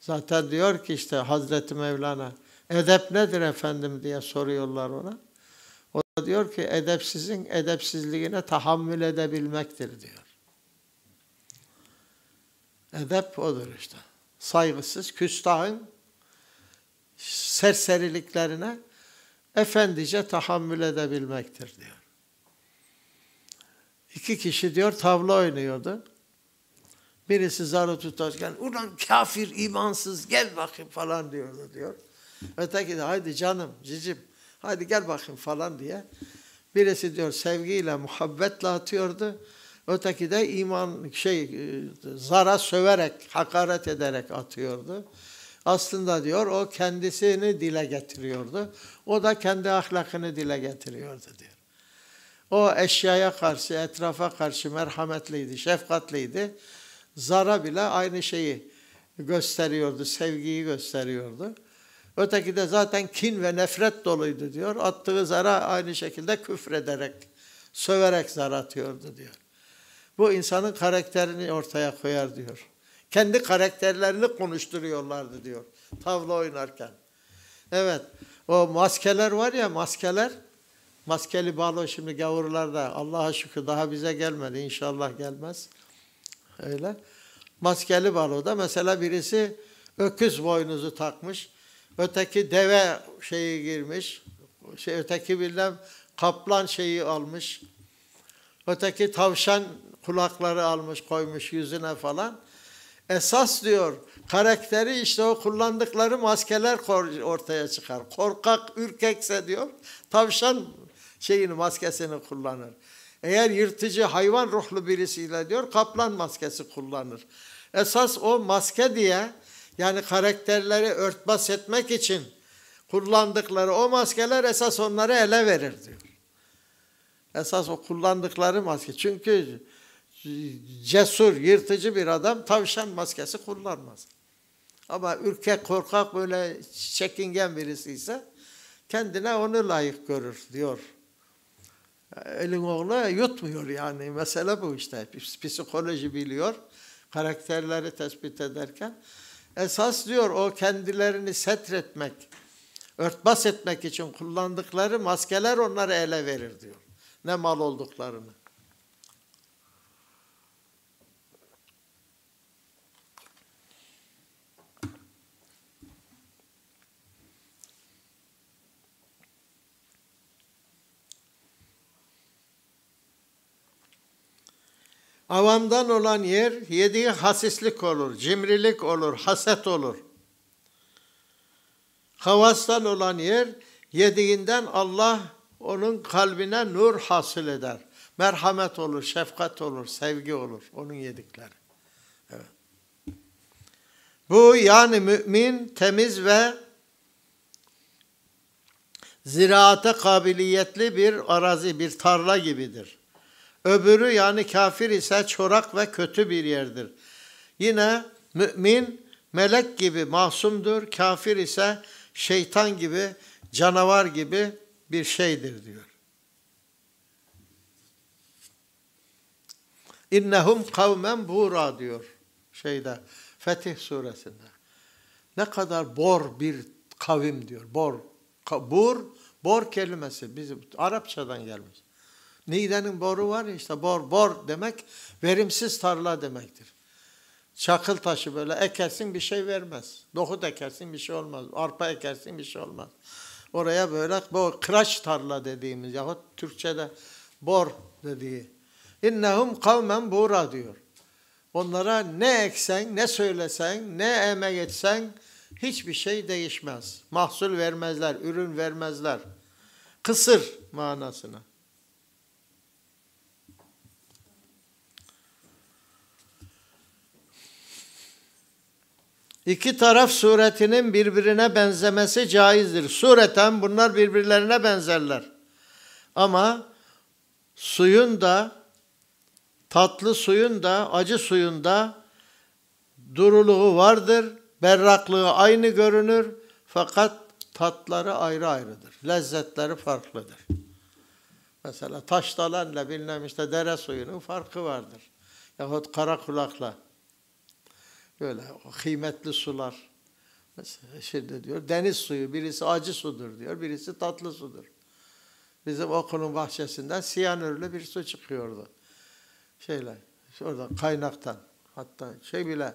S2: Zaten diyor ki işte Hazreti Mevlana Edep nedir efendim diye soruyorlar ona. O da diyor ki edepsizin edepsizliğine tahammül edebilmektir diyor. Edep odur işte. Saygısız, küstahın serseriliklerine efendice tahammül edebilmektir diyor. İki kişi diyor tavla oynuyordu. Birisi zarı tutarken ulan kafir imansız gel bakayım falan diyordu diyor. Öteki de haydi canım, cicim, haydi gel bakayım falan diye. Birisi diyor sevgiyle, muhabbetle atıyordu. Öteki de iman şey e, zara söverek, hakaret ederek atıyordu. Aslında diyor o kendisini dile getiriyordu. O da kendi ahlakını dile getiriyordu diyor. O eşyaya karşı, etrafa karşı merhametliydi, şefkatliydi. Zara bile aynı şeyi gösteriyordu, sevgiyi gösteriyordu. Öteki de zaten kin ve nefret doluydu diyor. Attığı zara aynı şekilde küfrederek, söverek zar atıyordu diyor. Bu insanın karakterini ortaya koyar diyor. Kendi karakterlerini konuşturuyorlardı diyor tavla oynarken. Evet o maskeler var ya maskeler maskeli balo şimdi gavurlarda Allah'a şükür daha bize gelmedi inşallah gelmez. Öyle. Maskeli baloda mesela birisi öküz boynuzu takmış Öteki deve şeyi girmiş. Şey, öteki bilmem kaplan şeyi almış. Öteki tavşan kulakları almış koymuş yüzüne falan. Esas diyor karakteri işte o kullandıkları maskeler ortaya çıkar. Korkak, ürkekse diyor tavşan şeyini maskesini kullanır. Eğer yırtıcı hayvan ruhlu birisiyle diyor kaplan maskesi kullanır. Esas o maske diye yani karakterleri örtbas etmek için kullandıkları o maskeler esas onları ele verir diyor. Esas o kullandıkları maske. Çünkü cesur, yırtıcı bir adam tavşan maskesi kullanmaz. Ama ürkek, korkak böyle çekingen birisi ise kendine onu layık görür diyor. Elin oğlu yutmuyor yani. Mesele bu işte. Psikoloji biliyor. Karakterleri tespit ederken. Esas diyor o kendilerini setretmek, örtbas etmek için kullandıkları maskeler onları ele verir diyor. Ne mal olduklarını. Avamdan olan yer yediği hasislik olur, cimrilik olur, haset olur. Havastan olan yer yediğinden Allah onun kalbine nur hasıl eder. Merhamet olur, şefkat olur, sevgi olur onun yedikleri. Evet. Bu yani mümin temiz ve ziraate kabiliyetli bir arazi, bir tarla gibidir. Öbürü yani kafir ise çorak ve kötü bir yerdir. Yine mümin melek gibi masumdur, kafir ise şeytan gibi, canavar gibi bir şeydir diyor. İnnehum kavmen bura diyor şeyde Fetih suresinde. Ne kadar bor bir kavim diyor. Bor. Bur, bor kelimesi bizim Arapçadan gelmiş. Niğde'nin boru var işte bor, bor demek verimsiz tarla demektir. Çakıl taşı böyle ekersin bir şey vermez. Nohut ekersin bir şey olmaz. Arpa ekersin bir şey olmaz. Oraya böyle bu kıraç tarla dediğimiz yahut Türkçe'de bor dediği. İnnehum kavmen bura diyor. Onlara ne eksen, ne söylesen, ne emek etsen hiçbir şey değişmez. Mahsul vermezler, ürün vermezler. Kısır manasına. İki taraf suretinin birbirine benzemesi caizdir. Sureten bunlar birbirlerine benzerler. Ama suyun da tatlı suyun da acı suyun da duruluğu vardır. Berraklığı aynı görünür fakat tatları ayrı ayrıdır. Lezzetleri farklıdır. Mesela taştalanla bilmem işte dere suyunun farkı vardır. Yahut kara kulakla. Böyle kıymetli sular. Mesela şimdi diyor deniz suyu birisi acı sudur diyor, birisi tatlı sudur. Bizim okulun bahçesinden siyanürlü bir su çıkıyordu. Şeyle, orada kaynaktan. Hatta şey bile,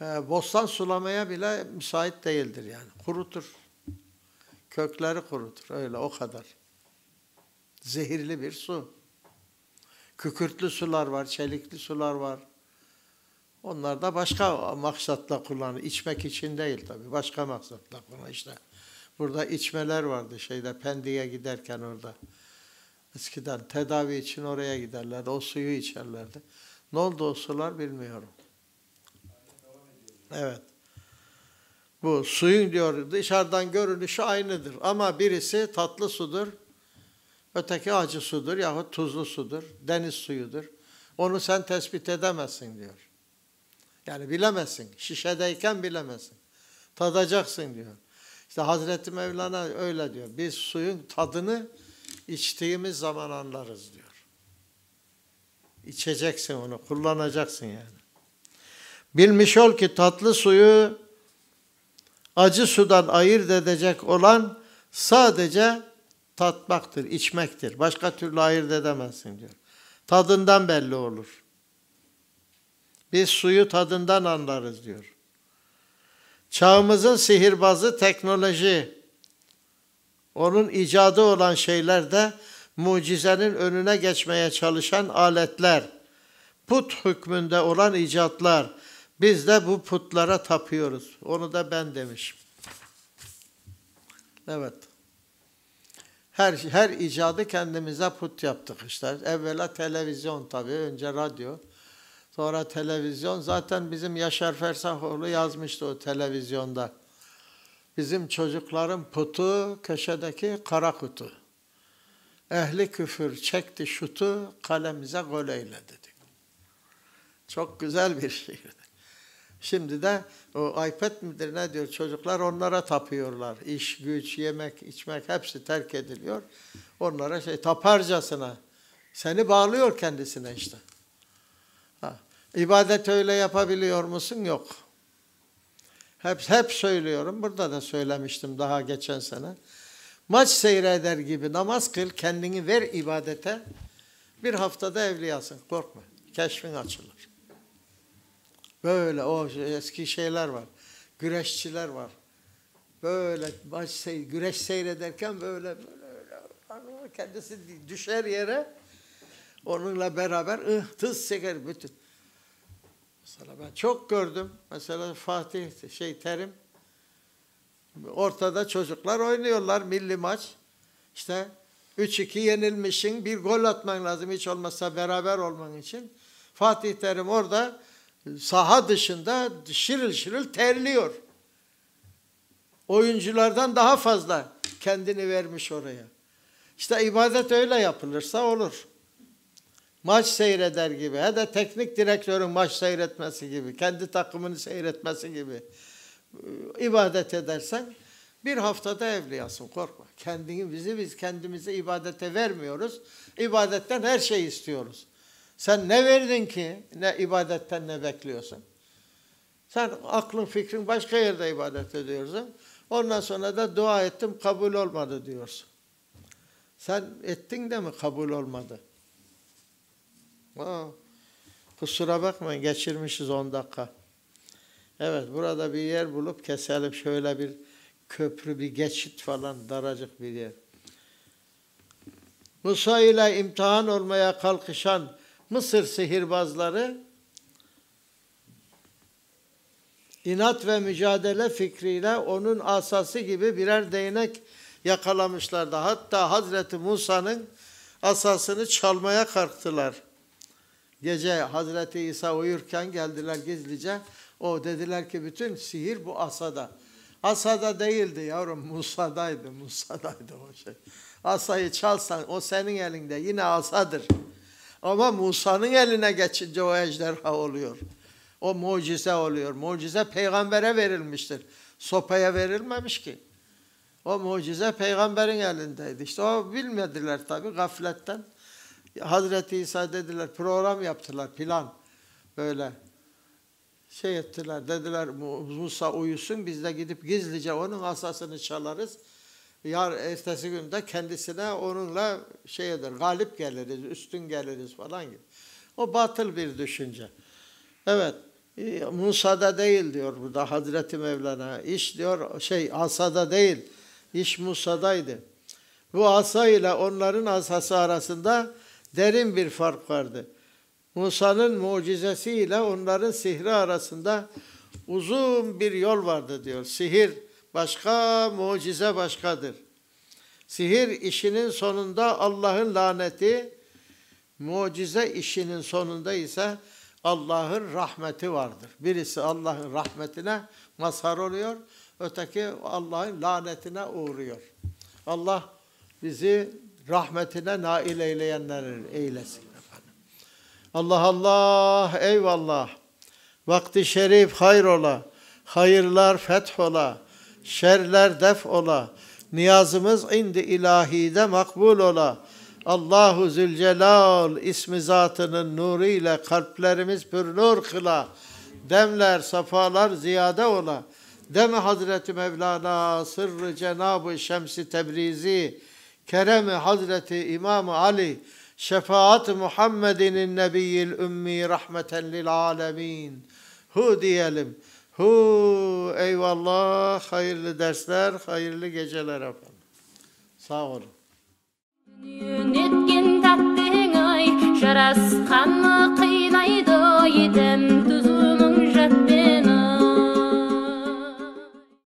S2: e, bostan sulamaya bile müsait değildir yani. Kurutur. Kökleri kurutur. Öyle o kadar. Zehirli bir su. Kükürtlü sular var, çelikli sular var. Onlar da başka maksatla kullanılır. İçmek için değil tabii. Başka maksatla kullanılır işte. Burada içmeler vardı şeyde Pendik'e giderken orada. Eskiden tedavi için oraya giderlerdi. O suyu içerlerdi. Ne oldu o sular bilmiyorum. Evet. Bu suyun diyor dışarıdan görünüşü aynıdır. Ama birisi tatlı sudur. Öteki acı sudur yahut tuzlu sudur. Deniz suyudur. Onu sen tespit edemezsin diyor. Yani bilemezsin. Şişedeyken bilemezsin. Tadacaksın diyor. İşte Hazreti Mevlana öyle diyor. Biz suyun tadını içtiğimiz zaman anlarız diyor. İçeceksin onu, kullanacaksın yani. Bilmiş ol ki tatlı suyu acı sudan ayırt edecek olan sadece tatmaktır, içmektir. Başka türlü ayırt edemezsin diyor. Tadından belli olur. Biz suyu tadından anlarız diyor. Çağımızın sihirbazı teknoloji, onun icadı olan şeyler de mucizenin önüne geçmeye çalışan aletler, put hükmünde olan icatlar. Biz de bu putlara tapıyoruz. Onu da ben demişim. Evet. Her, her icadı kendimize put yaptık işte. Evvela televizyon tabii, önce radyo. Sonra televizyon. Zaten bizim Yaşar Fersahoğlu yazmıştı o televizyonda. Bizim çocukların putu köşedeki kara kutu. Ehli küfür çekti şutu kalemize gol eyle dedi. Çok güzel bir şiirdi. Şimdi de o iPad midir ne diyor çocuklar onlara tapıyorlar. İş, güç, yemek, içmek hepsi terk ediliyor. Onlara şey taparcasına. Seni bağlıyor kendisine işte. İbadet öyle yapabiliyor musun? Yok. Hep, hep söylüyorum. Burada da söylemiştim daha geçen sene. Maç seyreder gibi namaz kıl, kendini ver ibadete. Bir haftada evliyasın. Korkma. Keşfin açılır. Böyle o eski şeyler var. Güreşçiler var. Böyle maç sey güreş seyrederken böyle böyle kendisi düşer yere onunla beraber ıh tız çeker bütün. Mesela ben çok gördüm. Mesela Fatih şey Terim ortada çocuklar oynuyorlar milli maç. İşte 3-2 yenilmişsin. Bir gol atman lazım hiç olmazsa beraber olman için. Fatih Terim orada saha dışında şırıl şırıl terliyor. Oyunculardan daha fazla kendini vermiş oraya. İşte ibadet öyle yapılırsa olur. Maç seyreder gibi, ya da teknik direktörün maç seyretmesi gibi, kendi takımını seyretmesi gibi ibadet edersen bir haftada evliyasın korkma. Kendini bizi biz kendimize ibadete vermiyoruz. İbadetten her şey istiyoruz. Sen ne verdin ki ne ibadetten ne bekliyorsun? Sen aklın fikrin başka yerde ibadet ediyorsun. Ondan sonra da dua ettim kabul olmadı diyorsun. Sen ettin de mi kabul olmadı? Aa, kusura bakmayın geçirmişiz 10 dakika. Evet burada bir yer bulup keselim şöyle bir köprü bir geçit falan daracık bir yer. Musa ile imtihan olmaya kalkışan Mısır sihirbazları inat ve mücadele fikriyle onun asası gibi birer değnek yakalamışlardı. Hatta Hazreti Musa'nın asasını çalmaya kalktılar. Gece Hazreti İsa uyurken geldiler gizlice. O dediler ki bütün sihir bu asada. Asada değildi yavrum Musa'daydı. Musa'daydı o şey. Asayı çalsan o senin elinde yine asadır. Ama Musa'nın eline geçince o ejderha oluyor. O mucize oluyor. Mucize peygambere verilmiştir. Sopaya verilmemiş ki. O mucize peygamberin elindeydi. İşte o bilmediler tabii gafletten. Hazreti İsa dediler program yaptılar plan böyle şey ettiler dediler Musa uyusun biz de gidip gizlice onun asasını çalarız. Yar ertesi günde kendisine onunla şey eder galip geliriz üstün geliriz falan gibi. O batıl bir düşünce. Evet e, Musa'da değil diyor burada Hazreti Mevlana. İş diyor şey asada değil. İş Musa'daydı. Bu asa ile onların asası arasında derin bir fark vardı. Musa'nın mucizesiyle onların sihri arasında uzun bir yol vardı diyor. Sihir başka, mucize başkadır. Sihir işinin sonunda Allah'ın laneti, mucize işinin sonunda ise Allah'ın rahmeti vardır. Birisi Allah'ın rahmetine mazhar oluyor, öteki Allah'ın lanetine uğruyor. Allah bizi rahmetine nail eyleyenlerin eylesin. Efendim. Allah Allah eyvallah. Vakti şerif hayrola. Hayırlar fethola. Şerler def ola. Niyazımız indi ilahide makbul ola. Allahu Zülcelal ismi zatının nuru ile kalplerimiz pür nur kıla. Demler, safalar ziyade ola. Deme Hazreti Mevlana sırrı Cenab-ı Şems-i Tebrizi keremi Hazreti İmam Ali şefaat Muhammed'in nebiyil ümmi rahmeten lil alemin. Hu diyelim. Hu eyvallah hayırlı dersler, hayırlı geceler efendim. Sağ olun.
S1: Etkin tattığın ay, жарасқаны қинайды, етім түзумің жатты.